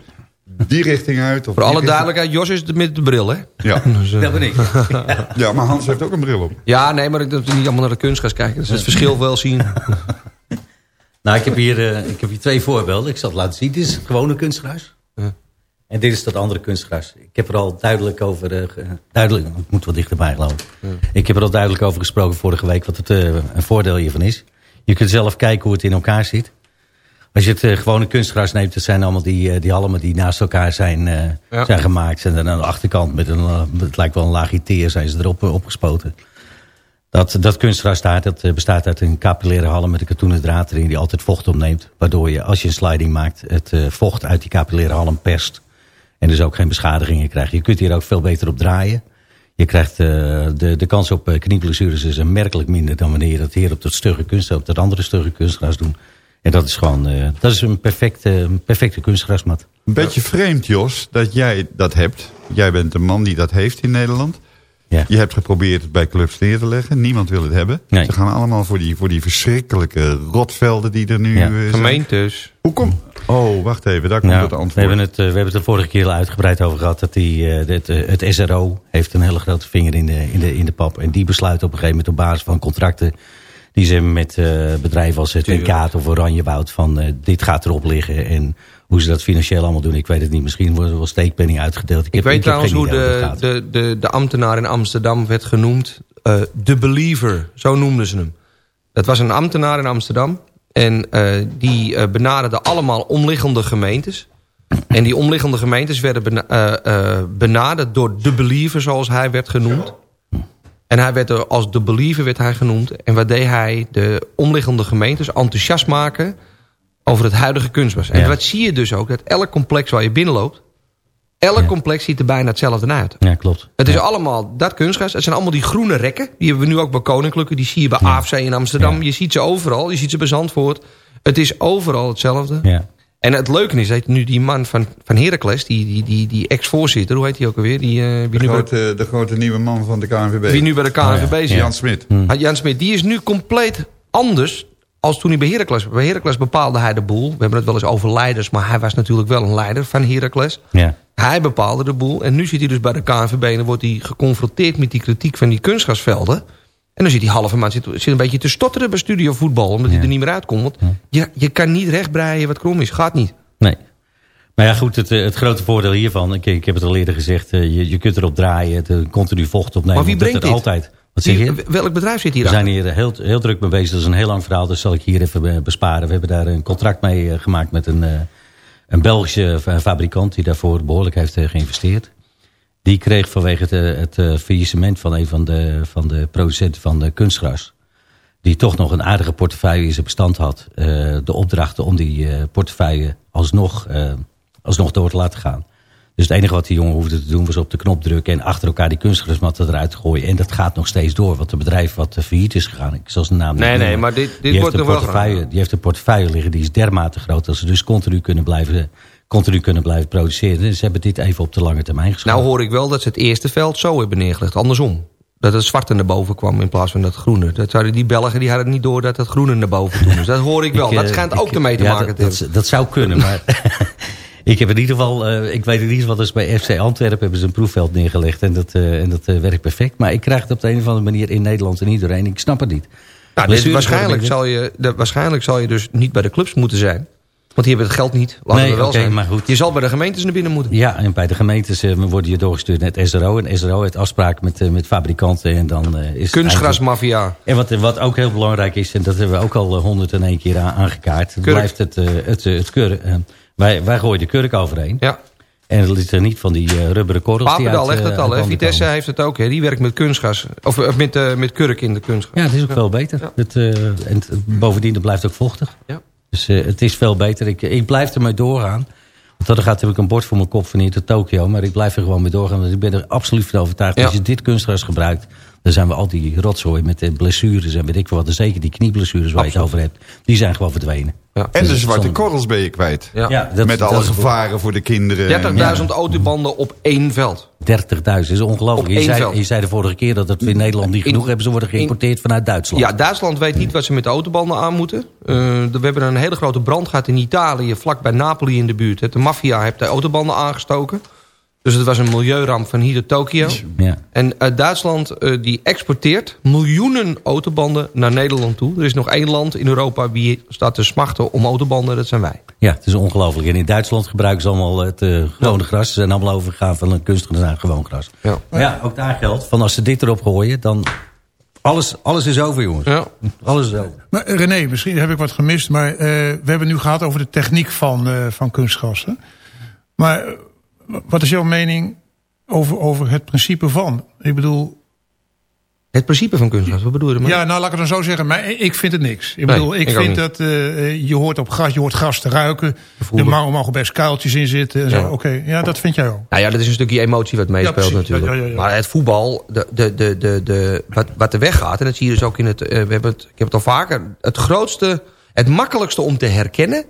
Die richting uit. Of Voor alle richting... duidelijkheid, Jos is met de bril, hè? Ja. dus, uh... Dat ben ik. ja. maar Hans heeft ook een bril op. Ja, nee, maar ik moet niet allemaal naar de kunstgras kijken. Dus het verschil wel zien. nou, ik heb, hier, uh, ik heb hier twee voorbeelden. Ik zal het laten zien. Dit is gewone kunstgras. Ja. En dit is dat andere kunstgras. Ik heb er al duidelijk over... Uh, duidelijk, ik moet wel dichterbij geloof ik. Ja. Ik heb er al duidelijk over gesproken vorige week... wat het uh, een voordeel hiervan is. Je kunt zelf kijken hoe het in elkaar zit. Als je het uh, gewone kunstgras neemt... dat zijn allemaal die, die halmen die naast elkaar zijn, ja. zijn gemaakt. En dan aan de achterkant, met een, het lijkt wel een laagje teer... zijn ze erop opgespoten. Dat, dat kunstgras daar dat bestaat uit een capillaire halm... met een katoenen draad erin die altijd vocht opneemt. Waardoor je, als je een sliding maakt... het vocht uit die capillaire halm perst... En dus ook geen beschadigingen krijgt. Je kunt hier ook veel beter op draaien. Je krijgt uh, de, de kans op uh, knieblessures is merkelijk minder... dan wanneer je dat hier op dat stugge kunst, op dat andere stugge kunstgras doen. En dat is gewoon uh, dat is een perfecte, perfecte kunstgrasmat. Een beetje vreemd, Jos, dat jij dat hebt. Jij bent een man die dat heeft in Nederland. Ja. Je hebt geprobeerd het bij clubs neer te leggen. Niemand wil het hebben. Nee. Ze gaan allemaal voor die, voor die verschrikkelijke rotvelden die er nu Ja. eh, zijn. Gemeentes. Hoe komt... Oh, wacht even. Daar komt Nou, het we, antwoord. hebben het, eh, we hebben het de vorige keer al uitgebreid over gehad. Dat die, eh, dit, eh, het SRO heeft een hele grote vinger in de, in, de, in de pap. En die besluit op een gegeven moment op basis van contracten... die ze hebben met bedrijven als het Kaat of Oranjewoud... van dit gaat erop liggen. En hoe ze dat financieel allemaal doen, ik weet het niet. Misschien worden er wel steekpenning uitgedeeld. Ik, Ik heb, weet ik trouwens hoe de, de, de, de ambtenaar in Amsterdam werd genoemd. De Believer, zo noemden ze hem. Dat was een ambtenaar in Amsterdam. En eh, die eh, benaderde allemaal omliggende gemeentes. En die omliggende gemeentes werden bena eh, benaderd door de Believer, zoals hij werd genoemd. En hij werd er als de Believer werd hij genoemd. En wat deed hij? De omliggende gemeentes enthousiast maken over het huidige kunstbos. En Ja. wat zie je dus ook? Dat elk complex waar je binnenloopt... elk complex ziet er bijna hetzelfde uit. Ja, klopt. Het is allemaal dat kunstgras. Het zijn allemaal die groene rekken. Die hebben we nu ook bij Koninklijke. Die zie je bij AFC in Amsterdam. Je ziet ze overal. Je ziet ze bij Zandvoort. Het is overal hetzelfde. Ja. En het leuke is dat nu die man van, van Heracles... die, die, die, die ex-voorzitter, hoe heet hij ook alweer? Die, eh, wie, De nu bij, grote, de grote nieuwe man van de KNVB. wie nu bij de KNVB zit. Jan Smit. Ah, Jan Smit, die is nu compleet anders als toen hij bij Heracles was. Bij Heracles bepaalde hij de boel. We hebben het wel eens over leiders, maar hij was natuurlijk wel een leider van Heracles. Ja. Hij bepaalde de boel. En nu zit hij dus bij de KNVB en dan wordt hij geconfronteerd met die kritiek van die kunstgrasvelden. En dan zit hij halve maand zit, zit een beetje te stotteren bij studio voetbal, omdat hij er niet meer uitkomt. Want je, je kan niet rechtbreien wat krom is. Gaat niet. Nee. Maar ja, goed, het, eh, het grote voordeel hiervan... Ik, ik heb het al eerder gezegd, eh, je, je kunt erop draaien... Het, eh, continu vocht opnemen. Maar wie brengt er dit? altijd... Wat zeg je? Wie- welk bedrijf zit hier We zijn hier heel, heel druk mee bezig. Dat is een heel lang verhaal, dus zal ik hier even eh, besparen. We hebben daar een contract mee eh, gemaakt met een, eh, een Belgische fa- fabrikant... die daarvoor behoorlijk heeft geïnvesteerd. Die kreeg vanwege het, het faillissement van een van de, van de producenten van de kunstgras... die toch nog een aardige portefeuille in zijn bestand had... de opdrachten om die portefeuille alsnog, alsnog door te laten gaan. Dus het enige wat die jongen hoefde te doen was op de knop drukken... en achter elkaar die kunstgrasmatten eruit gooien. En dat gaat nog steeds door, want het bedrijf wat eh, failliet is gegaan... ik zal zijn naam niet Nee, nee, maar dit- dit wordt nog een wel. Die heeft een portefeuille liggen, die is dermate groot... dat ze dus continu kunnen blijven, continu kunnen blijven produceren. Dus ze hebben dit even op de lange termijn geschoven. Nou hoor ik wel dat ze het eerste veld zo hebben neergelegd. Andersom. Dat het zwarte naar boven kwam in plaats van dat groene. Dat zouden die Belgen die hadden niet door dat het groene naar boven toen. Dus dat hoor ik wel. Ik, eh, dat schijnt ik- ook ermee te ja, maken dat, dat, dat zou kunnen, maar... ik heb in ieder geval, eh, ik weet in ieder geval, dus bij FC Antwerpen hebben ze een proefveld neergelegd en dat, eh, en dat eh, werkt perfect. Maar ik krijg het op de een of andere manier in Nederland en niet doorheen. Ik snap het niet. Nou, waarschijnlijk, zal je, de, waarschijnlijk zal je dus niet bij de clubs moeten zijn. Want die hebben het geld niet. Laten Nee, we wel zijn. maar goed. Je zal bij de gemeentes naar binnen moeten. Ja, en bij de gemeentes worden je doorgestuurd naar het SRO. En SRO heeft afspraken met, met fabrikanten. En dan, eh, is eigenlijk- Kunstgrasmafia. En wat, wat ook heel belangrijk is, en dat hebben we ook al 101 keer aan, aangekaart. Kurk. blijft het, het, het kurk. Wij, wij gooien de kurk overheen. Ja. En het is er niet van die eh, rubberen korrels. Papendal legt eh, het al. Hè? Vitesse komen. heeft het ook. Hè? Die werkt met kunstgras. Of eh, met, met kurk in de kunstgras. Ja, het is ook veel beter. Het, en bovendien, het blijft ook vochtig. Ja. Dus het is veel beter. Ik, ik blijf ermee doorgaan. Want dan gaat heb ik een bord voor mijn kop van hier tot Tokio. Maar ik blijf er gewoon mee doorgaan. Want ik ben er absoluut van overtuigd. Als je dit kunstgras gebruikt. Dan zijn we al die rotzooi met de blessures en weet ik veel wat. En zeker die knieblessures waar je het over hebt. Die zijn gewoon verdwenen. Ja. En Dus de zwarte korrels ben je kwijt. Ja. Ja, dat, Met dat alle gevaren voor de kinderen. 30.000 autobanden op één veld. 30.000 is ongelooflijk. Op Je één zei, veld. je zei de vorige keer dat het in Nederland niet In- genoeg hebben. Ze worden geïmporteerd vanuit Duitsland. Ja, Duitsland weet niet wat ze met de autobanden aan moeten. Eh, we hebben een hele grote brand gehad in Italië, vlak bij Napoli in de buurt. De maffia heeft de autobanden aangestoken. Dus het was een milieuramp van hier tot Tokio. Ja. En eh, Duitsland eh, die exporteert miljoenen autobanden naar Nederland toe. Er is nog één land in Europa wie staat te smachten om autobanden. Dat zijn wij. Ja, het is ongelooflijk. En in Duitsland gebruiken ze allemaal het eh, gewone gras. Ze zijn allemaal overgegaan van een kunstgras naar gewoon gras. Ja. Maar ja, ook daar geldt. Van als ze dit erop gooien, dan... Alles, alles is over, jongens. Ja. Alles is over. Maar René, misschien heb ik wat gemist, maar eh, we hebben nu gehad over de techniek van, eh van kunstgassen. Maar wat is jouw mening over, over het principe van? Ik bedoel, Het principe van kunstgras, wat bedoel je ermee? ja, nou laat ik het dan zo zeggen, maar ik vind het niks. Ik Nee, bedoel, ik, vind dat eh, je hoort op gras, je hoort gras te ruiken. Er mogen, mogen best kuiltjes in zitten. en zo. Ja. Oké, ja, dat vind jij ook. Nou ja, dat is een stukje emotie wat meespeelt natuurlijk. Ja. Maar het voetbal, de, de, de, de, de, wat, wat er weggaat... en dat zie je dus ook in het... eh, we hebben het ik heb het al vaker... het grootste, het makkelijkste om te herkennen...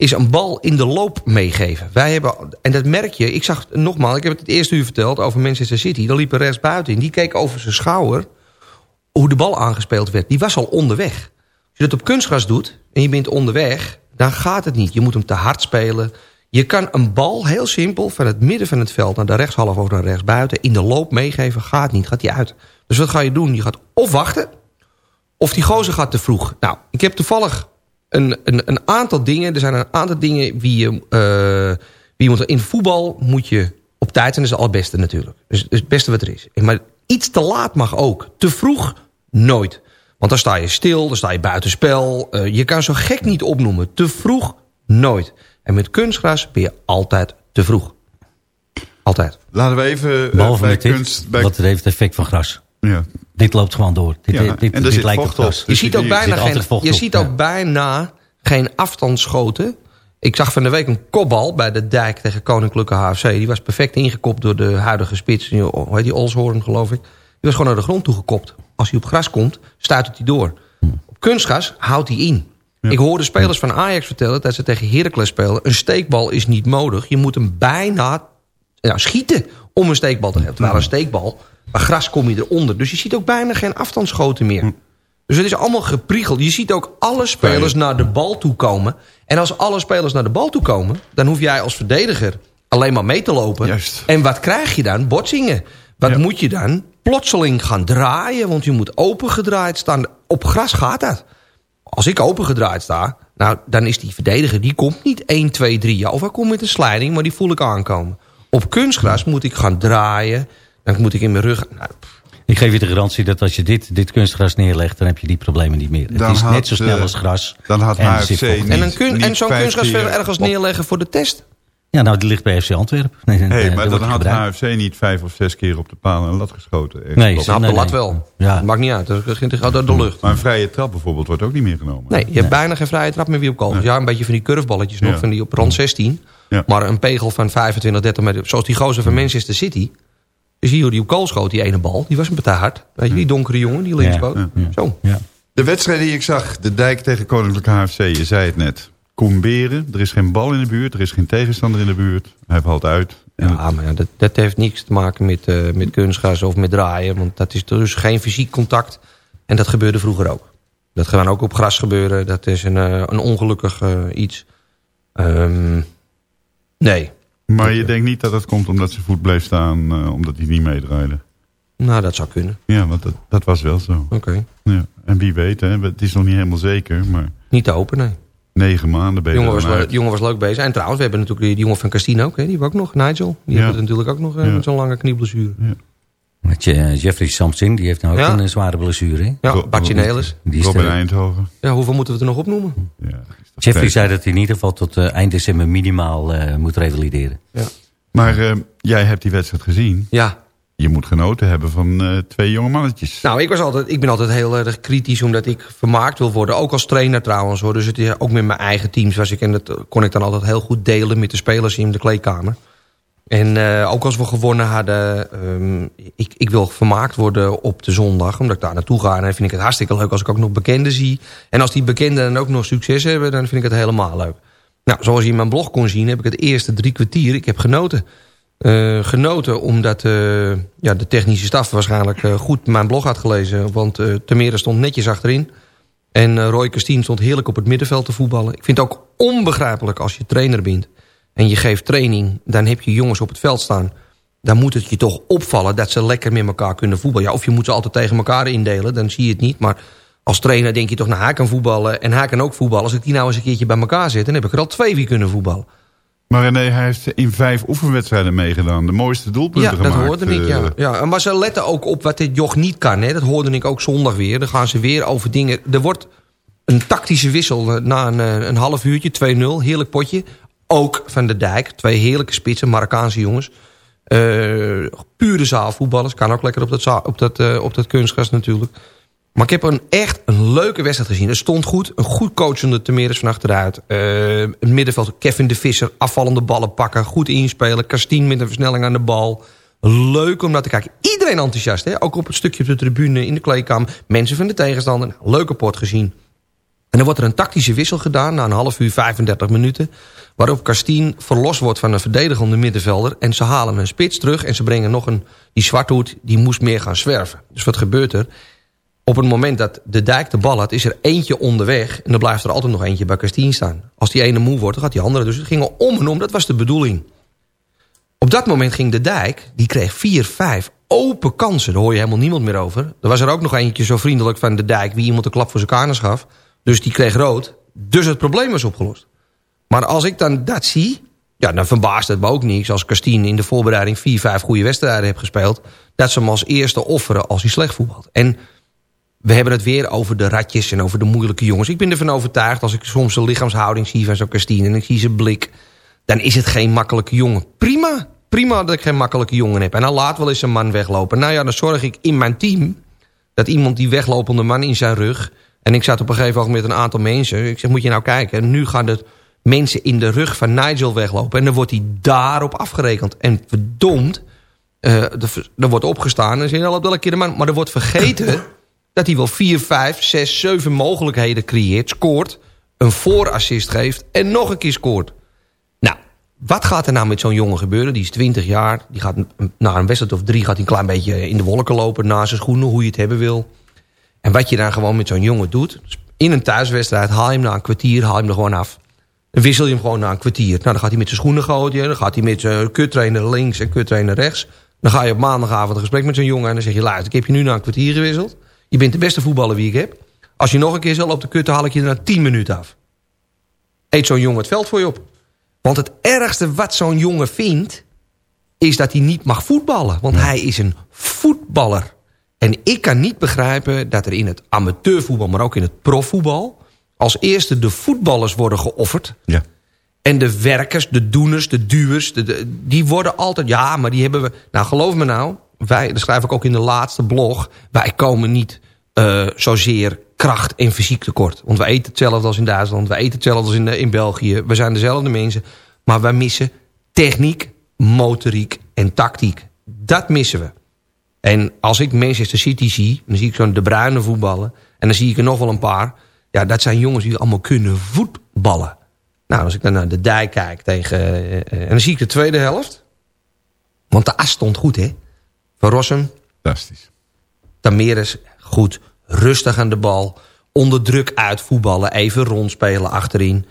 is een bal in de loop meegeven. Wij hebben, en dat merk je, ik zag nogmaals, ik heb het het eerste uur verteld over Manchester City. Daar liep er rechts buiten in. Die keek over zijn schouder hoe de bal aangespeeld werd. Die was al onderweg. Als je dat op kunstgras doet en je bent onderweg, dan gaat het niet. Je moet hem te hard spelen. Je kan een bal heel simpel van het midden van het veld naar de rechtshalf of naar rechtsbuiten in de loop meegeven. Gaat niet, gaat die uit. Dus wat ga je doen? Je gaat of wachten of die gozer gaat te vroeg. Nou, ik heb toevallig een, een, een aantal dingen. Er zijn een aantal dingen wie je, uh, wie je moet... In voetbal moet je op tijd zijn, dat is het allerbeste natuurlijk. Dus, het beste wat er is. Maar iets te laat mag ook. Te vroeg, nooit. Want dan sta je stil, dan sta je buitenspel. Uh, je kan zo gek niet opnoemen. Te vroeg, nooit. En met kunstgras ben je altijd te vroeg. Altijd. Laten we even uh, Behalve bij met dit, kunst... Bij... het heeft het effect van gras. Ja. Dit loopt gewoon door. Dit, Ja, dit, dit, en er zit lijkt vocht op. Dus Je ziet ook bijna, geen, je op, ziet ja. ook bijna geen afstandsschoten. Ik zag van de week een kopbal bij de dijk tegen Koninklijke HFC. Die was perfect ingekopt door de huidige spits. Die- Hoe heet die Olshoorn geloof ik. Die was gewoon naar de grond toegekopt. Als hij op gras komt, stuit hij door. Op kunstgras houdt hij in. Ik hoorde spelers van Ajax vertellen dat ze tegen Heracles spelen. Een steekbal is niet nodig. Je moet hem bijna ja, schieten om een steekbal te hebben. Terwijl een steekbal, bij gras kom je eronder. Dus je ziet ook bijna geen afstandsschoten meer. Dus het is allemaal gepriegeld. Je ziet ook alle spelers naar de bal toe komen. En als alle spelers naar de bal toe komen... dan hoef jij als verdediger alleen maar mee te lopen. Juist. En wat krijg je dan? Botsingen. Wat moet je dan? Plotseling gaan draaien, want je moet opengedraaid staan. Op gras gaat dat. Als ik opengedraaid sta, nou, dan is die verdediger... die komt niet 1, 2, 3. Ja, of hij komt met een sliding, maar die voel ik aankomen. Op kunstgras moet ik gaan draaien. Dan moet ik in mijn rug... Nou, Ik geef je de garantie dat als je dit, dit kunstgras neerlegt... dan heb je die problemen niet meer. Dan het is had, net zo snel eh, als gras. dan had en HFC niet- en kun- en zo'n kunstgras verder ergens op- neerleggen voor de test. Ja, nou, die ligt bij FC Antwerpen. Nee, Hey, maar dan had. HFC niet vijf of zes keer op de paal en lat geschoten. Echt. Nee, op nee, de lat wel. Ja. Dat maakt niet uit. Dat gaat gaat door de lucht. Maar een vrije trap bijvoorbeeld wordt ook niet meer genomen. Nee, je hebt bijna geen vrije trap meer wie op goal. Ja, een beetje van die curveballetjes nog, Ja. van die op rand 16. Ja. Maar een pegel van 25, 30 meter. Zoals die gozer van Manchester City. Je ziet hoe die op goal schoot, die ene bal. Die was een hard. Weet je, die donkere jongen, die linkspoot. Ja. Zo. Ja. De wedstrijd die ik zag, de dijk tegen Koninklijke HFC, je zei het net. Koen Beren, er is geen bal in de buurt, er is geen tegenstander in de buurt. Hij valt uit. Ja, maar ja, dat, dat heeft niks te maken met, eh, met kunstgras of met draaien. Want dat is dus geen fysiek contact. En dat gebeurde vroeger ook. Dat gewoon ook op gras gebeuren. Dat is een, eh, een ongelukkig eh, iets. Ehm, nee. Maar je denkt niet dat het komt omdat zijn voet bleef staan, omdat hij niet meedraaide. Nou, dat zou kunnen. Ja, want dat, dat was wel zo. Oké. Ja. En wie weet, hè, het is nog niet helemaal zeker, maar Niet te open, nee. Negen maanden ben je jongen, was, dan le- uit. de jongen was leuk bezig. En trouwens, we hebben natuurlijk die jongen van Castine ook. Hè? Die hebben we ook nog, Nigel. Die Ja. hebben natuurlijk ook nog eh, Ja. zo'n lange knieblessure. Met je, eh, Jeffrey Samson, die heeft nou ook Ja. een eh, zware blessure. Hè? Ja, Nelis. Die is Robin Eindhoven. Ja, hoeveel moeten we er nog opnoemen? Ja, Jeffrey zei dat hij in ieder geval tot eind december minimaal eh, moet revalideren. Maar eh, jij hebt die wedstrijd gezien. Ja. Je moet genoten hebben van eh, twee jonge mannetjes. Nou, ik, was altijd, ik ben altijd heel erg kritisch omdat ik vermaakt wil worden. Ook als trainer trouwens. Hoor. Dus het is, ook met mijn eigen teams was ik. En dat kon ik dan altijd heel goed delen met de spelers in de kleedkamer. En eh, ook als we gewonnen hadden... ehm, ik, ik wil vermaakt worden op de zondag. Omdat ik daar naartoe ga. En dan vind ik het hartstikke leuk als ik ook nog bekenden zie. En als die bekenden dan ook nog succes hebben... dan vind ik het helemaal leuk. Nou, zoals je in mijn blog kon zien... heb ik het eerste drie kwartier... ik heb genoten. Eh, genoten omdat eh, ja, de technische staf waarschijnlijk eh, goed mijn blog had gelezen. Want uh, stond netjes achterin. En Roy Kastien stond heerlijk op het middenveld te voetballen. Ik vind het ook onbegrijpelijk als je trainer bent. En je geeft training. Dan heb je jongens op het veld staan. Dan moet het je toch opvallen dat ze lekker met elkaar kunnen voetballen. Ja, of je moet ze altijd tegen elkaar indelen. Dan zie je het niet. Maar als trainer denk je toch, nou hij kan voetballen. En hij kan ook voetballen. Als ik die nou eens een keertje bij elkaar zet. Dan heb ik er al twee wie kunnen voetballen. Maar René, hij heeft in vijf oefenwedstrijden meegedaan. De mooiste doelpunten ja, gemaakt. dat hoorde ik, ja. eh. ja. Maar ze letten ook op wat dit joch niet kan. Hè. Dat hoorde ik ook zondag weer. Dan gaan ze weer over dingen... Er wordt een tactische wissel eh, na een, een half uurtje, 2-0. Heerlijk potje. Ook van de Dijk. Twee heerlijke spitsen, Marokkaanse jongens. Uh, pure zaalvoetballers. Kan ook lekker op dat, op dat, uh, op dat kunstgras natuurlijk. Maar ik heb een echt een leuke wedstrijd gezien. Het stond goed. Een goed coachende Temeris van achteruit. Uh, het middenveld Kevin de Visser. Afvallende ballen pakken. Goed inspelen. Kastien met een versnelling aan de bal. Leuk om naar te kijken. Iedereen enthousiast. Hè? Ook op het stukje op de tribune, in de kleedkamer. Mensen van de tegenstander. Leuke pot gezien. En dan wordt er een tactische wissel gedaan na een half uur, 35 minuten. Waarop Kastien verlost wordt van een verdedigende middenvelder. En ze halen een spits terug en ze brengen nog een... Die zwarthoed, die moest meer gaan zwerven. Dus wat gebeurt er? Op het moment dat de dijk de bal had, is er eentje onderweg. En dan blijft er altijd nog eentje bij Kastien staan. Als die ene moe wordt, dan gaat die andere. Dus het ging om en om, dat was de bedoeling. Op dat moment ging de dijk, die kreeg vier, vijf open kansen. Daar hoor je helemaal niemand meer over. Er was er ook nog eentje zo vriendelijk van de dijk... wie iemand een klap voor zijn kanus gaf. Dus die kreeg rood. Dus het probleem was opgelost. Maar als ik dan dat zie... Ja, dan verbaast het me ook niks als Kastien in de voorbereiding... vier, vijf goede wedstrijden heeft gespeeld... dat ze hem als eerste offeren als hij slecht voetbalt. En we hebben het weer over de ratjes en over de moeilijke jongens. Ik ben ervan overtuigd als ik soms de lichaamshouding zie van zo'n Kastien... en ik zie zijn blik, dan is het geen makkelijke jongen. Prima, prima dat ik geen makkelijke jongen heb. En dan laat wel eens een man weglopen. Nou ja, dan zorg ik in mijn team... dat iemand die weglopende man in zijn rug... en ik zat op een gegeven moment met een aantal mensen... ik zeg, moet je nou kijken, nu gaan de mensen in de rug van Nigel weglopen... en dan wordt hij daarop afgerekend. En verdomd, uh, er wordt opgestaan en ze op elke keer de man... maar er wordt vergeten dat hij wel vier, vijf, zes, zeven mogelijkheden creëert... scoort, een voorassist geeft en nog een keer scoort. Nou, wat gaat er nou met zo'n jongen gebeuren? Die is 20 jaar, die gaat na een wedstrijd of drie... gaat hij een klein beetje in de wolken lopen, na zijn schoenen, hoe je het hebben wil. En wat je dan gewoon met zo'n jongen doet... in een thuiswedstrijd haal je hem na een kwartier, haal je hem er gewoon af. Dan wissel je hem gewoon na een kwartier. Nou, dan gaat hij met zijn schoenen gooien, dan gaat hij met zijn kuttrainer links en kuttrainer rechts... Dan ga je op maandagavond een gesprek met zo'n jongen... en dan zeg je, luister, ik heb je nu na een kwartier gewisseld. Je bent de beste voetballer wie ik heb. Als je nog een keer zal op de kutten, haal ik je er na 10 minuten af. Eet zo'n jongen het veld voor je op. Want het ergste wat zo'n jongen vindt... is dat hij niet mag voetballen. Want hij is een voetballer. En ik kan niet begrijpen dat er in het amateurvoetbal... maar ook in het profvoetbal... als eerste de voetballers worden geofferd... Ja. En de werkers, de doeners, de duwers... De, de, die worden altijd... Ja, maar die hebben we... Nou, geloof me nou wij, dat schrijf ik ook in de laatste blog... wij komen niet uh, zozeer kracht en fysiek tekort. Want we eten hetzelfde als in Duitsland, we eten hetzelfde als in, uh, in België. We zijn dezelfde mensen, maar wij missen techniek, motoriek en tactiek. Dat missen we. En als ik Manchester City zie, dan zie ik zo'n De Bruyne voetballen... en dan zie ik er nog wel een paar... ja, dat zijn jongens die allemaal kunnen voetballen. Nou, als ik dan naar de dijk kijk tegen... Uh, en dan zie ik de tweede helft... want de as stond goed, hè? Van Rossum. Fantastisch. Tameres, goed. Rustig aan de bal. Onder druk uitvoetballen. Even rondspelen achterin.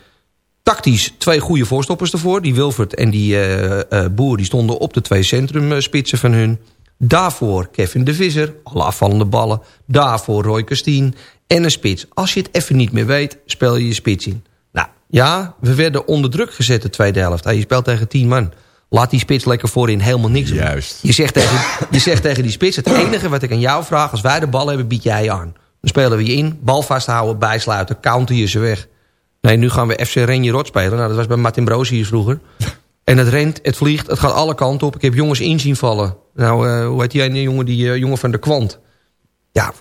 Tactisch twee goede voorstoppers ervoor. Die Wilfert en die uh, uh, Boer die stonden op de twee centrumspitsen van hun. Daarvoor Kevin de Visser. Alle afvallende ballen. Daarvoor Roy Kastien. En een spits. Als je het even niet meer weet, speel je je spits in. Nou, ja, we werden onder druk gezet de tweede helft. Je speelt tegen tien man. Laat die spits lekker voorin helemaal niks doen. Juist. Je zegt, tegen, je zegt tegen die spits, het enige wat ik aan jou vraag... als wij de bal hebben, bied jij aan. Dan spelen we je in, bal vasthouden, bijsluiten, counter je ze weg. Nee, nu gaan we FC Renje Rot spelen. Nou, dat was bij Martin Broos hier vroeger. En het rent, het vliegt, het gaat alle kanten op. Ik heb jongens in zien vallen. Nou, uh, hoe heet die ene jongen, die uh, jongen van de kwant? Ja,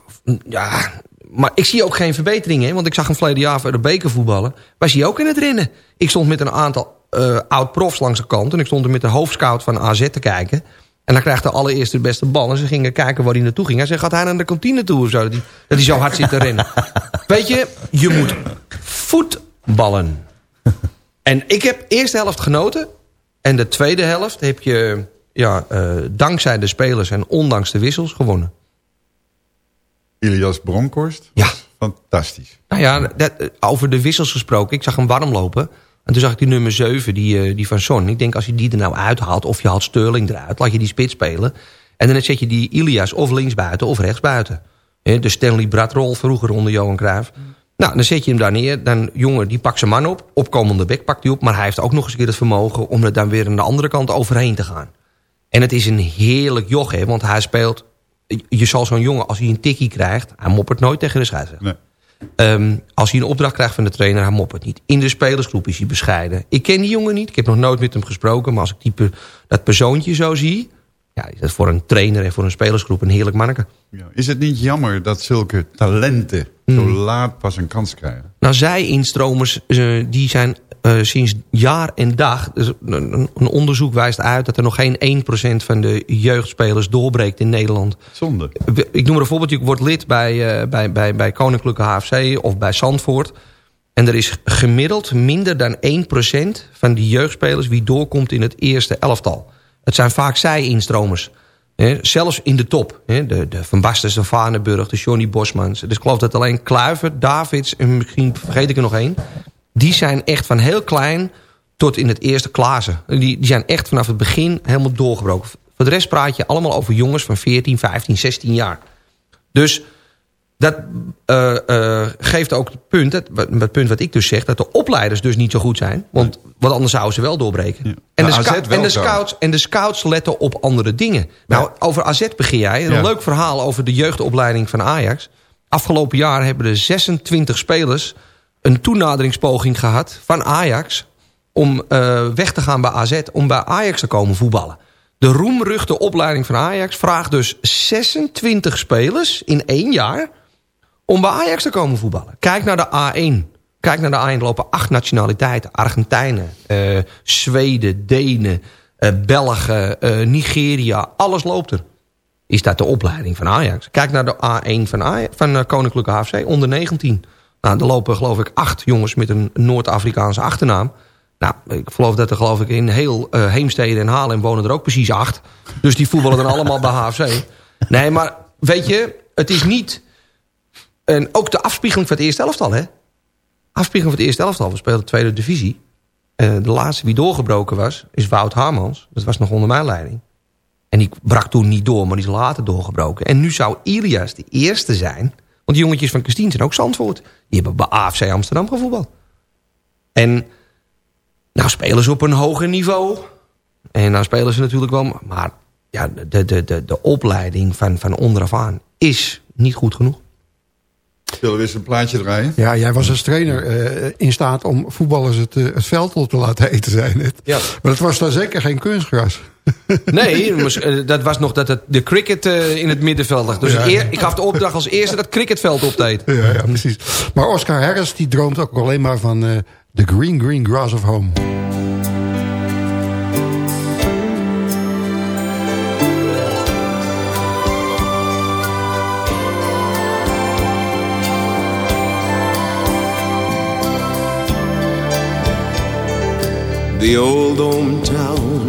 ja, maar ik zie ook geen verbetering, hè? Want ik zag een verleden jaar voor de beker voetballen. Was hij ook in het rennen. Ik stond met een aantal uh, oud-profs langs de kant. En ik stond er met de hoofdscout van AZ te kijken. En dan krijgt de allereerste de beste bal. En ze gingen kijken waar hij naartoe ging. Hij zei, gaat hij naar de kantine toe of zo? Dat hij, dat hij zo hard zit te rennen. Weet je, je moet voetballen. En ik heb eerste helft genoten. En de tweede helft heb je ja, uh, dankzij de spelers en ondanks de wissels gewonnen. Ilias Bronkhorst? Ja. Fantastisch. Nou ja, dat, over de wissels gesproken. Ik zag hem warm lopen. En toen zag ik die nummer 7, die, uh, die van Son. Ik denk, als je die er nou uithaalt, of je haalt Sterling eruit... laat je die spits spelen. En dan zet je die Ilias of linksbuiten of rechtsbuiten. He, de Stanley Bradrol vroeger onder Johan Cruijff. Nou, dan zet je hem daar neer. Dan, jongen, die pakt zijn man op. Opkomende bek pakt hij op. Maar hij heeft ook nog eens een keer het vermogen... om er dan weer aan de andere kant overheen te gaan. En het is een heerlijk joch, hè. Want hij speelt... Je zal zo'n jongen, als hij een tikkie krijgt... hij moppert nooit tegen de scheidsrechter. Nee. Um, als hij een opdracht krijgt van de trainer, hij moppert niet. In de spelersgroep is hij bescheiden. Ik ken die jongen niet, ik heb nog nooit met hem gesproken... maar als ik die, dat persoontje zo zie... Ja, is dat voor een trainer en voor een spelersgroep een heerlijk manneke. Ja, is het niet jammer dat zulke talenten zo laat pas een kans krijgen? Nou, zij instromers, uh, die zijn sinds jaar en dag... Dus een, een onderzoek wijst uit dat er nog geen 1% van de jeugdspelers doorbreekt in Nederland. Zonde. Ik noem er een voorbeeld. Je wordt lid bij, uh, bij, bij, bij Koninklijke HFC of bij Zandvoort. En er is gemiddeld minder dan 1% van die jeugdspelers... wie doorkomt in het eerste elftal. Het zijn vaak zij-instromers. zelfs in de top. de, de Van Basten, de Vanenburg, de Johnny Bosmans. Dus ik geloof dat alleen Kluivert, Davids en misschien vergeet ik er nog één... die zijn echt van heel klein tot in het eerste Klaassen. Die, die zijn echt vanaf het begin helemaal doorgebroken. Voor de rest praat je allemaal over jongens van 14, 15, 16 jaar. Dus dat uh, uh, geeft ook het punt, het, het, punt wat ik dus zeg... dat de opleiders dus niet zo goed zijn. Want, want anders zouden ze wel doorbreken. Ja. En, de en, de scouts, en de scouts letten op andere dingen. Nou, over AZ begin jij. Een leuk verhaal over de jeugdopleiding van Ajax. Afgelopen jaar hebben er 26 spelers... een toenaderingspoging gehad van Ajax... om uh, weg te gaan bij AZ, om bij Ajax te komen voetballen. De roemruchte opleiding van Ajax vraagt dus 26 spelers in één jaar om bij Ajax te komen voetballen. Kijk naar de A1. Kijk naar de A1. Er lopen acht nationaliteiten. Argentijnen, uh, Zweden, Denen, uh, Belgen, Nigeria. Alles loopt er. Is dat de opleiding van Ajax? Kijk naar de A1 van, van Koninklijke HFC, onder 19. Nou, er lopen geloof ik acht jongens met een Noord-Afrikaanse achternaam. Nou, ik geloof dat er geloof ik in heel uh, Heemstede en Haarlem wonen er ook precies acht. Dus die voetballen dan allemaal bij HFC. Nee, maar weet je, het is niet en ook de afspiegeling van het eerste elftal, hè? Afspiegeling van het eerste elftal. We speelden de tweede divisie. De laatste wie doorgebroken was, is Wout Harmans. Dat was nog onder mijn leiding. En die brak toen niet door, maar die is later doorgebroken. En nu zou Ilias de eerste zijn. Want die jongetjes van Christine zijn ook Zandvoort. Die hebben bij AFC Amsterdam gevoetbald. En nou spelen ze op een hoger niveau. En nou spelen ze natuurlijk wel... Maar ja, de, de, de, de opleiding van, van onderaf aan is niet goed genoeg. Zullen we eens een plaatje draaien? Ja, jij was als trainer uh, in staat om voetballers het, uh, het veld op te laten eten zijn. Het. Ja. Maar het was dan zeker geen kunstgras. Nee, dat was nog dat het, de cricket uh, in het middenveld lag. Dus ja, eer, ik gaf de opdracht als eerste dat cricketveld op te eten. Ja, ja, precies. Maar Oscar Harris die droomt ook alleen maar van the green green grass of home. The old hometown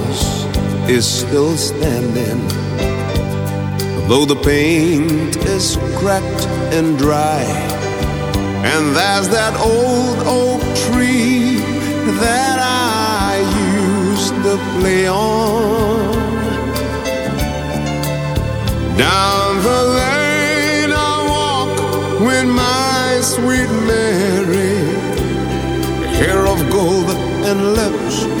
is still standing, though the paint is cracked and dry. And there's that old oak tree that I used to play on. Down the lane I walk with my sweet Mary, hair of gold and lips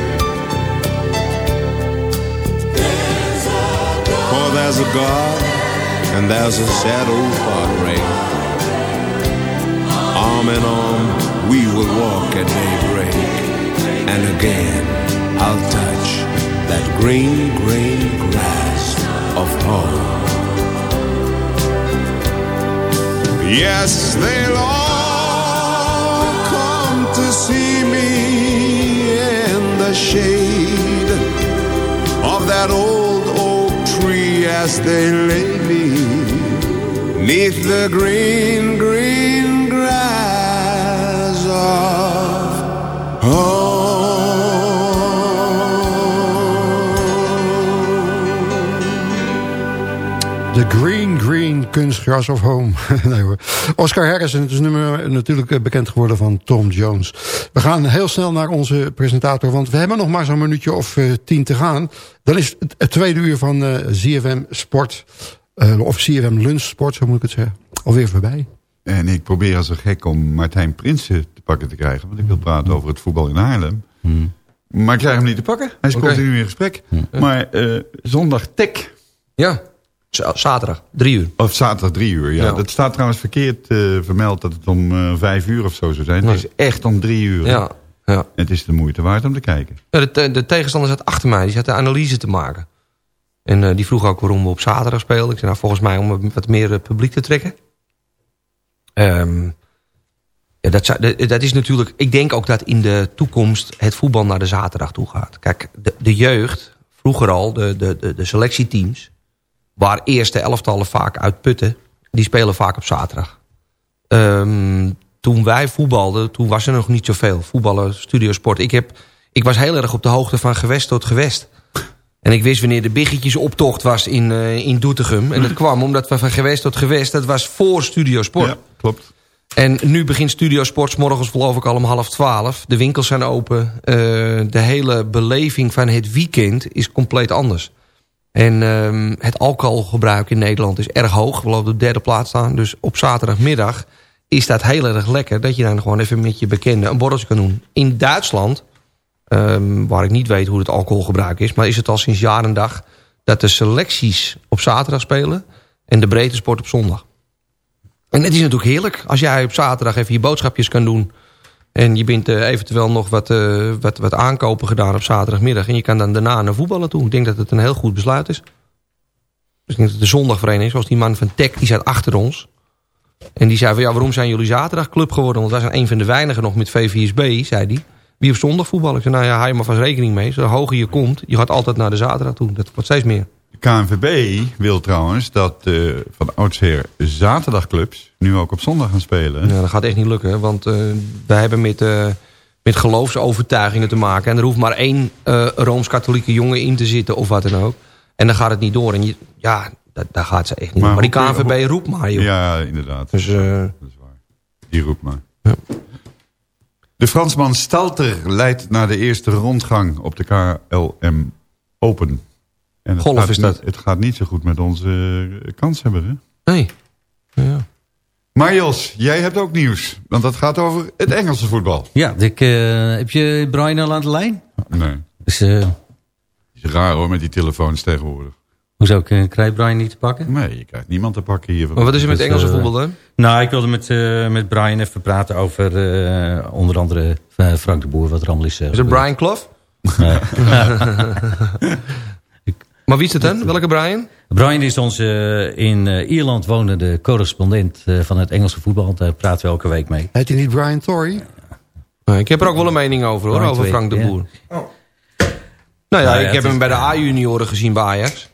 There's a God and there's a shadow far great arm in arm, we will walk at daybreak. And again, I'll touch that green, green grass of home. Yes, they'll all come to see me in the shade of that old as they lay me neath the green, green grass of home. The Green Green Kunstgras of Home. nee hoor. Oscar Harrison, het is nummer natuurlijk eh, bekend geworden van Tom Jones. We gaan heel snel naar onze presentator, want we hebben nog maar zo'n minuutje of uh, tien te gaan. Dan is het, het tweede uur van uh, ZFM Sport, uh, of ZFM Lunch Sport, zo moet ik het zeggen, alweer voorbij. En ik probeer als een gek om Martijn Prinsen te pakken te krijgen. Want ik wil praten over het voetbal in Haarlem. Hmm. Maar ik krijg hem niet te pakken. Hij is continu in gesprek. Maar eh, zondag tech. Ja, zaterdag, drie uur. Of zaterdag drie uur, ja. Ja. Dat staat trouwens verkeerd eh, vermeld dat het om eh, vijf uur of zo zou zijn. Nee. Het is echt om drie uur. Ja, ja. Het is de moeite waard om te kijken. Ja, de, te- de tegenstander zat achter mij. Die zat de analyse te maken. En eh, die vroeg ook waarom we op zaterdag speelden. Ik zei nou volgens mij om wat meer publiek te trekken. Ehm, ja, dat, dat- is natuurlijk... Ik denk ook dat in de toekomst het voetbal naar de zaterdag toe gaat. Kijk, de, de jeugd, vroeger al, de, de, de, de selectieteams... waar eerste elftallen vaak uitputten... die spelen vaak op zaterdag. Ehm, toen wij voetbalden, toen was er nog niet zoveel. Voetballen, studiosport. Ik, heb, ik was heel erg op de hoogte van gewest tot gewest. En ik wist wanneer de biggetjesoptocht was in, eh, in Doetinchem. En dat kwam omdat we van gewest tot gewest... dat was voor studiosport. Ja, klopt. En nu begint Studiosport morgens geloof ik al om half twaalf. De winkels zijn open. Eh, de hele beleving van het weekend is compleet anders. En ehm, het alcoholgebruik in Nederland is erg hoog. We lopen op de derde plaats staan. Dus op zaterdagmiddag is dat heel erg lekker... dat je dan gewoon even met je bekende een borreltje kan doen. In Duitsland, ehm, waar ik niet weet hoe het alcoholgebruik is... maar is het al sinds jaar en dag... dat de selecties op zaterdag spelen... en de breedte sport op zondag. En het is natuurlijk heerlijk als jij op zaterdag even je boodschapjes kan doen... en je bent eh, eventueel nog wat, eh, wat, wat aankopen gedaan op zaterdagmiddag... en je kan dan daarna naar voetballen toe. Ik denk dat het een heel goed besluit is. Dus ik denk dat de zondagvereniging, zoals die man van Tech... die zat achter ons. En die zei van, ja, waarom zijn jullie zaterdagclub geworden? Want wij zijn een van de weinigen nog met V4SB, zei die... wie op zondag voetballen. Ik zei, nou ja, hou je maar vast rekening mee. Zo hoger je komt, je gaat altijd naar de zaterdag toe. Dat wordt steeds meer. KNVB wil trouwens dat eh, van oudsher zaterdagclubs nu ook op zondag gaan spelen. Ja, dat gaat echt niet lukken. Want eh, wij hebben met, eh, met geloofsovertuigingen te maken. En er hoeft maar één Rooms-Katholieke jongen in te zitten of wat dan ook. En dan gaat het niet door. En je, ja, dat, daar gaat ze echt niet Maar. Maar die KNVB roept maar, joh. Ja, inderdaad. Dus, eh, Die roept maar. De Fransman Stalter leidt naar de eerste rondgang op de KLM Open. En het Golf gaat is niet- dat. Het gaat niet zo goed met onze eh, kanshebber, hè? Nee. Ja. Maar Jos, jij hebt ook nieuws. Want dat gaat over het Engelse voetbal. Ja, ik, eh, heb je Brian al aan de lijn? Nee. Dus, eh, is raar hoor, met die telefoons tegenwoordig. hoezo krijg Brian niet te pakken? Nee, je krijgt niemand te pakken hier. Maar wat is er met Dus, Engelse voetbal dan? Nou, ik wilde met, eh, met Brian even praten over eh, onder andere Frank de Boer, wat er allemaal is. Is het. Brian Clough? Nee. Maar wie is het dan? Welke Brian? Brian is onze eh, in eh, Ierland wonende correspondent eh, van het Engelse voetbal. Daar praten we elke week mee. Heet hij niet Brian Torrey? Ik heb er ook wel een mening over hoor, Brian over Frank de ja. Boer. Nou ja, Nou ja, ik heb hem bij de A-junioren gezien bij Ajax.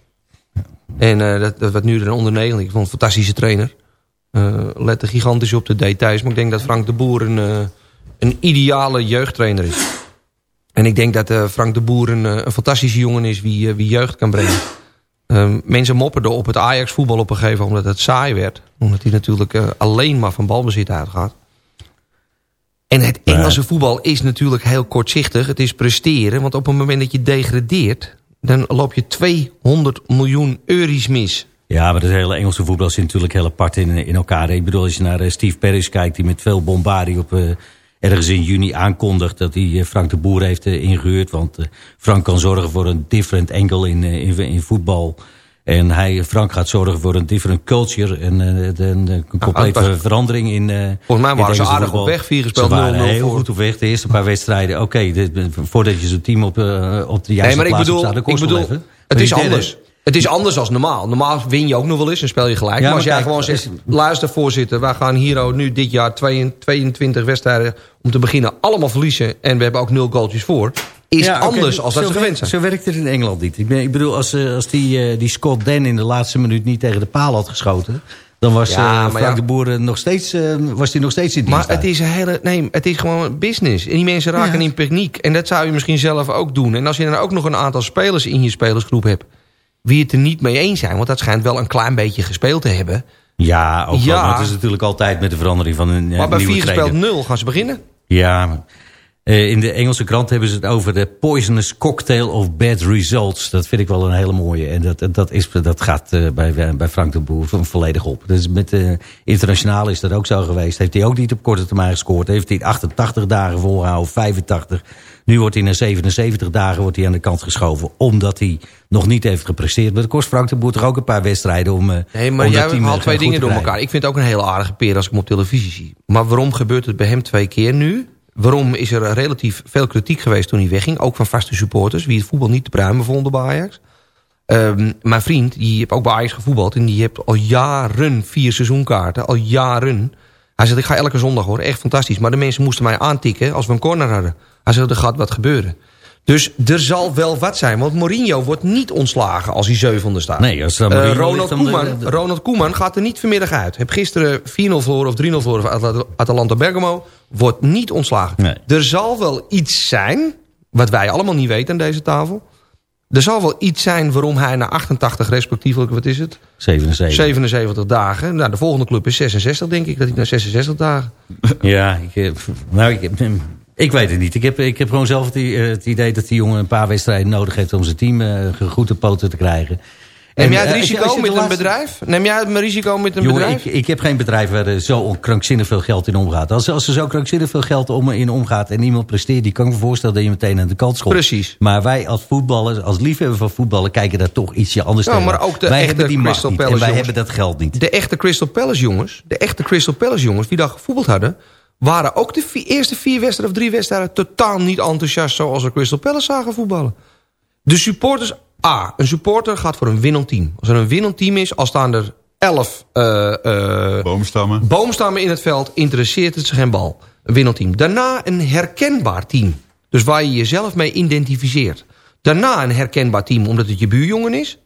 En eh, dat, dat wat nu er onder 9. Ik vond een fantastische trainer. Eh lette gigantisch op de details. Maar ik denk dat Frank de Boer een, een ideale jeugdtrainer is. En ik denk dat eh, Frank de Boer een, eh, een fantastische jongen is wie, eh, wie jeugd kan brengen. Eh, mensen mopperden op het Ajax voetbal op een gegeven moment omdat het saai werd. Omdat hij natuurlijk alleen maar van balbezit uitgaat. En het Engelse voetbal is natuurlijk heel kortzichtig. Het is presteren. Want op het moment dat je degradeert... dan loop je 200 miljoen euro's mis. Ja, maar het hele Engelse voetbal zit natuurlijk heel apart in, in elkaar. Ik bedoel, als je naar Steve Paris kijkt... die met veel bombardie op ergens in juni aankondigt... dat hij eh, Frank de Boer heeft eh, ingehuurd. Want eh, Frank kan zorgen voor een different angle in, in, in voetbal. En hij, Frank gaat zorgen voor een different culture en de- de- een complete Ah, verandering in Volgens mij waren ze aardig voetbal. op weg, vier gespeeld, Ze waren 0-0 heel voor. goed op weg. De eerste paar wedstrijden, oké, voordat je zo'n team op, op de juiste Nee, maar ik plaats bedoel, staat, ik kost wel bedoel even. het is anders. Het is anders als normaal. Normaal win je ook nog wel eens en speel je gelijk. Ja, maar als jij kijk, gewoon zegt, luister voorzitter... wij gaan hier nu dit jaar 22 wedstrijden om te beginnen allemaal verliezen... en we hebben ook nul goaltjes voor... is Ja, anders als dat ze gewend zijn. Zo werkt het in Engeland niet. Ik, ben- ik bedoel, als, eh, als die, eh, die Scott Dan in de laatste minuut niet tegen de paal had geschoten... dan was Ja, eh, Frank ja. de Boer eh, nog steeds, eh, was die nog steeds in dienst. Maar het is, een hele, nee, het is gewoon business. En die mensen raken Ja. in paniek. En dat zou je misschien zelf ook doen. En als je dan ook nog een aantal spelers in je spelersgroep hebt... wie het er niet mee eens zijn... want dat schijnt wel een klein beetje gespeeld te hebben... Ja, ook Ja. wel. Maar het is natuurlijk altijd met de verandering van een eh, maar bij nieuwe vier trainer. gespeeld nul gaan ze beginnen. Ja, eh, in de Engelse krant hebben ze het over de poisonous cocktail of bad results. Dat vind ik wel een hele mooie. En dat, dat, is, dat gaat eh, bij, bij Frank de Boer vo- volledig op. Dus met uh, internationaal is dat ook zo geweest. Heeft hij ook niet op korte termijn gescoord. Heeft hij 88 dagen volgehouden, 85. Nu wordt hij na 77 dagen wordt hij aan de kant geschoven. Omdat hij nog niet heeft gepresteerd. Maar dat kost Frank de Boer toch ook een paar wedstrijden om... eh, Nee, maar om jij team, haalt eh, twee dingen door elkaar. Ik vind het ook een hele aardige peer als ik hem op televisie zie. Maar waarom gebeurt het bij hem twee keer nu? Waarom is er relatief veel kritiek geweest toen hij wegging? Ook van vaste supporters, wie het voetbal niet te pruimen vonden bij Ajax. Ehm, mijn vriend, die heeft ook bij Ajax gevoetbald... en die heeft al jaren vier seizoenkaarten, al jaren. Hij zegt, ik ga elke zondag hoor, echt fantastisch. Maar de mensen moesten mij aantikken als we een corner hadden. Er gaat wat gebeuren. Dus er zal wel wat zijn, want Mourinho wordt niet ontslagen als hij zevende staat. Nee, als dan Eh, Mourinho Ronald, de- Koeman, de- Ronald Koeman gaat er niet vanmiddag uit. Heb gisteren 4-0 verloren of 3-0 verloren van Atal- Atalanta Bergamo. Wordt niet ontslagen. Er zal wel iets zijn, wat wij allemaal niet weten aan deze tafel. Er zal wel iets zijn waarom hij na 88 respectievelijk, wat is het? 77. 77 dagen. Nou, de volgende club is 66 denk ik, dat hij na 66 dagen. Ja, ik, eh, nou, ik, ik weet het niet. Ik heb, ik heb gewoon zelf het, eh, het idee dat die jongen een paar wedstrijden nodig heeft... om zijn team eh, goed te poten te krijgen. Neem jij het eh, als je- risico als je met een bedrijf? Neem jij het risico met een Jongen, bedrijf? ik, ik heb geen bedrijf waar er zo krankzinnig veel geld in omgaat. Als, als er zo krankzinnig veel geld om, in omgaat en iemand presteert... die kan ik me voorstellen dat je meteen aan de kant schopt. Precies. Maar wij als voetballers, als liefhebber van voetballen... kijken daar toch ietsje anders Ja, tegen. maar ook de wij echte hebben die Crystal niet Palace en wij jongens. hebben dat geld niet. De echte Crystal Palace jongens, de echte Crystal Palace jongens die daar gevoetbald hadden, waren ook de eerste vier wedstrijden of drie wedstrijden totaal niet enthousiast zoals we Crystal Palace zagen voetballen. De supporters, A, een supporter gaat voor een winnend team. Als er een winnend team is, al staan er elf eh, eh, boomstammen. boomstammen in het veld, interesseert het zich geen bal. Een winnend team. Daarna een herkenbaar team. Dus waar je jezelf mee identificeert. Daarna een herkenbaar team, omdat het je buurjongen is.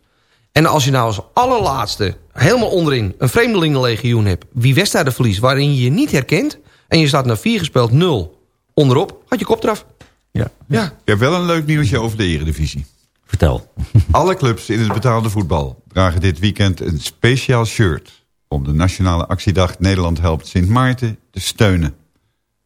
En als je nou als allerlaatste, helemaal onderin, een vreemdelingenlegioen hebt... wie wedstrijden verliest waarin je je niet herkent... en je staat na vier gespeeld nul onderop, had je kop eraf. Ja. ja. Ik heb wel een leuk nieuwtje over de eredivisie. Vertel. Alle clubs in het betaalde voetbal dragen dit weekend een speciaal shirt... om de nationale actiedag Nederland helpt Sint Maarten te steunen.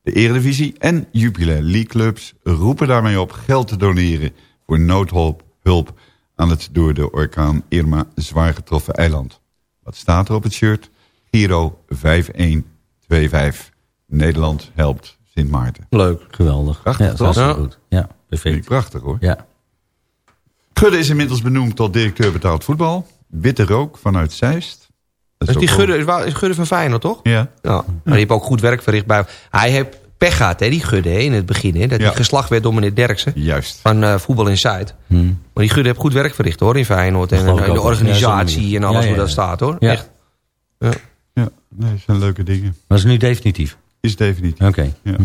De Eredivisie en Jupiler League clubs roepen daarmee op geld te doneren... voor noodhulp hulp aan het door de orkaan Irma zwaar getroffen eiland. Wat staat er op het shirt? Giro 5125. Nederland helpt Sint Maarten. Leuk. Geweldig. Prachtig, ja, dat hartstikke goed. Ja, perfect. Prachtig hoor. Ja. Gudde is inmiddels benoemd tot directeur betaald voetbal. Witte rook vanuit Zeist. Dat Dus die Gudde is, Gudde van Feyenoord, toch? Ja. Ja. Maar die heeft ook goed werk verricht bij... Hij heeft pech gehad, hè, die Gudde, hè, in het begin. Hè, dat Ja. hij geslacht werd door meneer Derksen. Juist. Van eh, Voetbal in Zuid. Hmm. Maar die Gudde heeft goed werk verricht, hoor, in Feyenoord. En, ik de organisatie Ja, en alles ja, hoe ja, dat staat, hoor. Ja. Echt. Ja. Ja, nee, dat zijn leuke dingen. Maar is het nu definitief? Is definitief. Oké. Ja.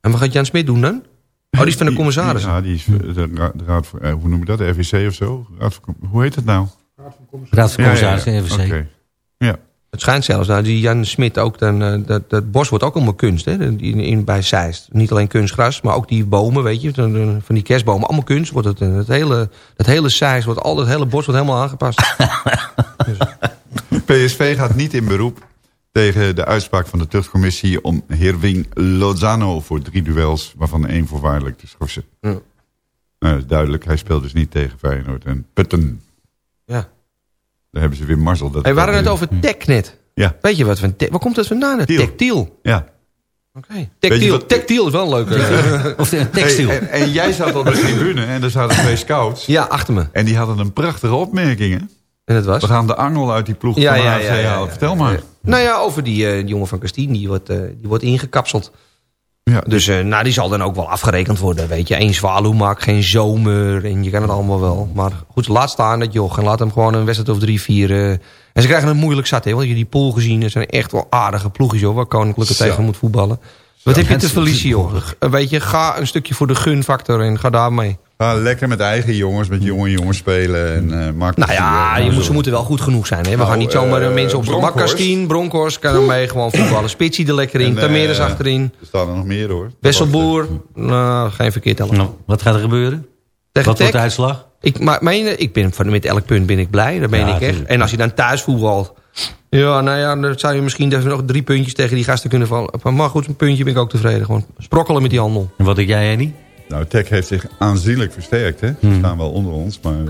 En wat gaat Jan Smit doen dan? Oh, die is van de commissaris. Ja, die is de, ra- de raad voor, eh, hoe noem je dat? De RVC of zo? Raad voor, hoe heet het nou? Raad van Commissarissen, ja, ja. RVC. Oké. Ja. Het schijnt zelfs, nou, die Jan Smit ook, dan, eh, dat, dat bos wordt ook allemaal kunst, hè, in, in, bij Zeist. Niet alleen kunstgras, maar ook die bomen, weet je, van die kerstbomen, allemaal kunst. Wordt het, eh, het, hele, het hele Zeist, wordt, al het hele bos wordt helemaal aangepast. PSV gaat niet in beroep tegen de uitspraak van de tuchtcommissie... om Herwing Lozano voor drie duels, waarvan één voorwaardelijk te schorsen. Ja. Nou, dat is duidelijk. Hij speelt dus niet tegen Feyenoord en Putten. Ja. Daar hebben ze weer mazzel. Dat Hey, we hadden het over tech net. Ja. Weet je wat van? Waar komt dat vandaan? Tactiel. Ja. Oké. Je Tactiel. wat- Tactiel is wel een leuke. Of de textiel. Hey, en, en jij zat op de tribune en er zaten twee scouts. Ja, achter me. En die hadden een prachtige opmerking, hè? En het was? We gaan de angel uit die ploeg Ja, van ja, ja, ja, ja. Vertel maar. Nou ja, over die, eh, die jongen van Kastien, die wordt, eh, die wordt ingekapseld. dus eh, nou, die zal dan ook wel afgerekend worden, weet je. Eén zwaluw maakt geen zomer en je kan het allemaal wel. Maar goed, laat staan dat joch en laat hem gewoon een wedstrijd of drie, vier... en ze krijgen het moeilijk zat, hè. Want je die pool gezien, zijn echt wel aardige ploegjes, joh. Waar Koninklijke Zo. tegen moet voetballen. Wat heb je te verliezen, joh? Weet je, ga een stukje voor de gunfactor en ga daarmee. Ga lekker met eigen jongens, met jonge jongens spelen. En, eh maak Nou ja, je moet, ze moeten wel goed genoeg zijn. Hè? We Nou, gaan niet zomaar eh, mensen op de. Makkastien, Bronkhorst, kan er mee gewoon voetballen. Spitsie er lekker in, Tameres eh, achterin. Er staan er nog meer hoor. Wesselboer, nou, geen verkeerd allemaal. Nou, wat gaat er gebeuren? Tegen wat wordt de uitslag? Ik, maar, ik ben van, met elk punt ben ik blij, daar ben Ja, ik echt. En als je dan thuis voetbalt... Ja, nou ja, dan zou je misschien nog drie puntjes tegen die gasten kunnen vallen. Maar goed, een puntje ben ik ook tevreden. Gewoon sprokkelen met die handel. En wat denk jij, Henny? Nou, Tech heeft zich aanzienlijk versterkt. Hè? Ze Hmm. staan wel onder ons, maar eh,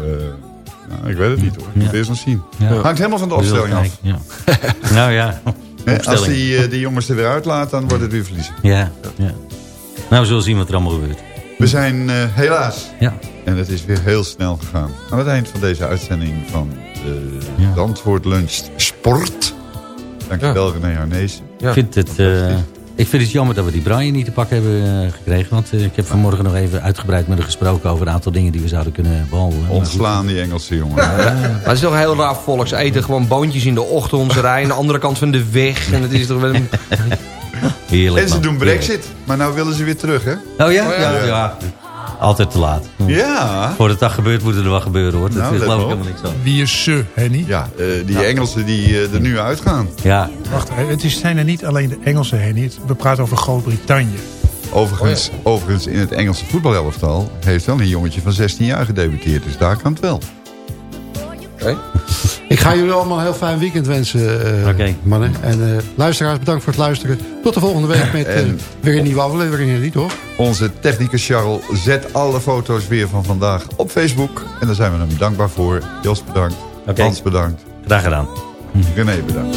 nou, ik weet het niet hoor. Ik moet Ja. het eerst nog zien. Ja. Hangt helemaal van de opstelling af. Ja. nou ja, Hè, Als die, eh, die jongens er weer uitlaat, dan wordt het weer verliezen. Ja, ja. Nou, we zullen zien wat er allemaal gebeurt. We zijn eh, helaas, Ja. en het is weer heel snel gegaan... aan het eind van deze uitzending van de Zandvoort Lunch Sport. Dankjewel René Arnees. Ik, vind het, eh, ik vind het jammer dat we die Brian niet te pakken hebben eh, gekregen. Want eh, ik heb vanmorgen nog even uitgebreid met hem gesproken... over een aantal dingen die we zouden kunnen behandelen. Ontslaan die Engelse jongen. Maar het is toch heel raar volk. Ze eten gewoon boontjes in de ochtend. Ze rijden aan de andere kant van de weg. En het is toch wel een... Heerlijk, En ze man. doen brexit, maar nou willen ze weer terug hè? Oh ja? Ja, ja. Altijd te laat. Ja. Voordat dat gebeurt, moet er wel gebeuren hoor. Dat Nou, geloof ik helemaal niks van. Wie is ze, Henny? Ja, eh, die Engelsen die eh, er nu uitgaan. Ja. Wacht, het is, zijn er niet alleen de Engelse Henny. We praten over Groot-Brittannië. Overigens, overigens in het Engelse voetbalelftal heeft wel een jongetje van 16 jaar gedebuteerd. Dus daar kan het wel. Ik ga jullie allemaal een heel fijn weekend wensen, eh, mannen. En eh, luisteraars, bedankt voor het luisteren. Tot de volgende week met eh, En- weer een nieuwe aflevering, niet toch? Onze technicus Charles zet alle foto's weer van vandaag op Facebook. En daar zijn we hem dankbaar voor. Jos bedankt. Hans bedankt. Graag gedaan. René bedankt.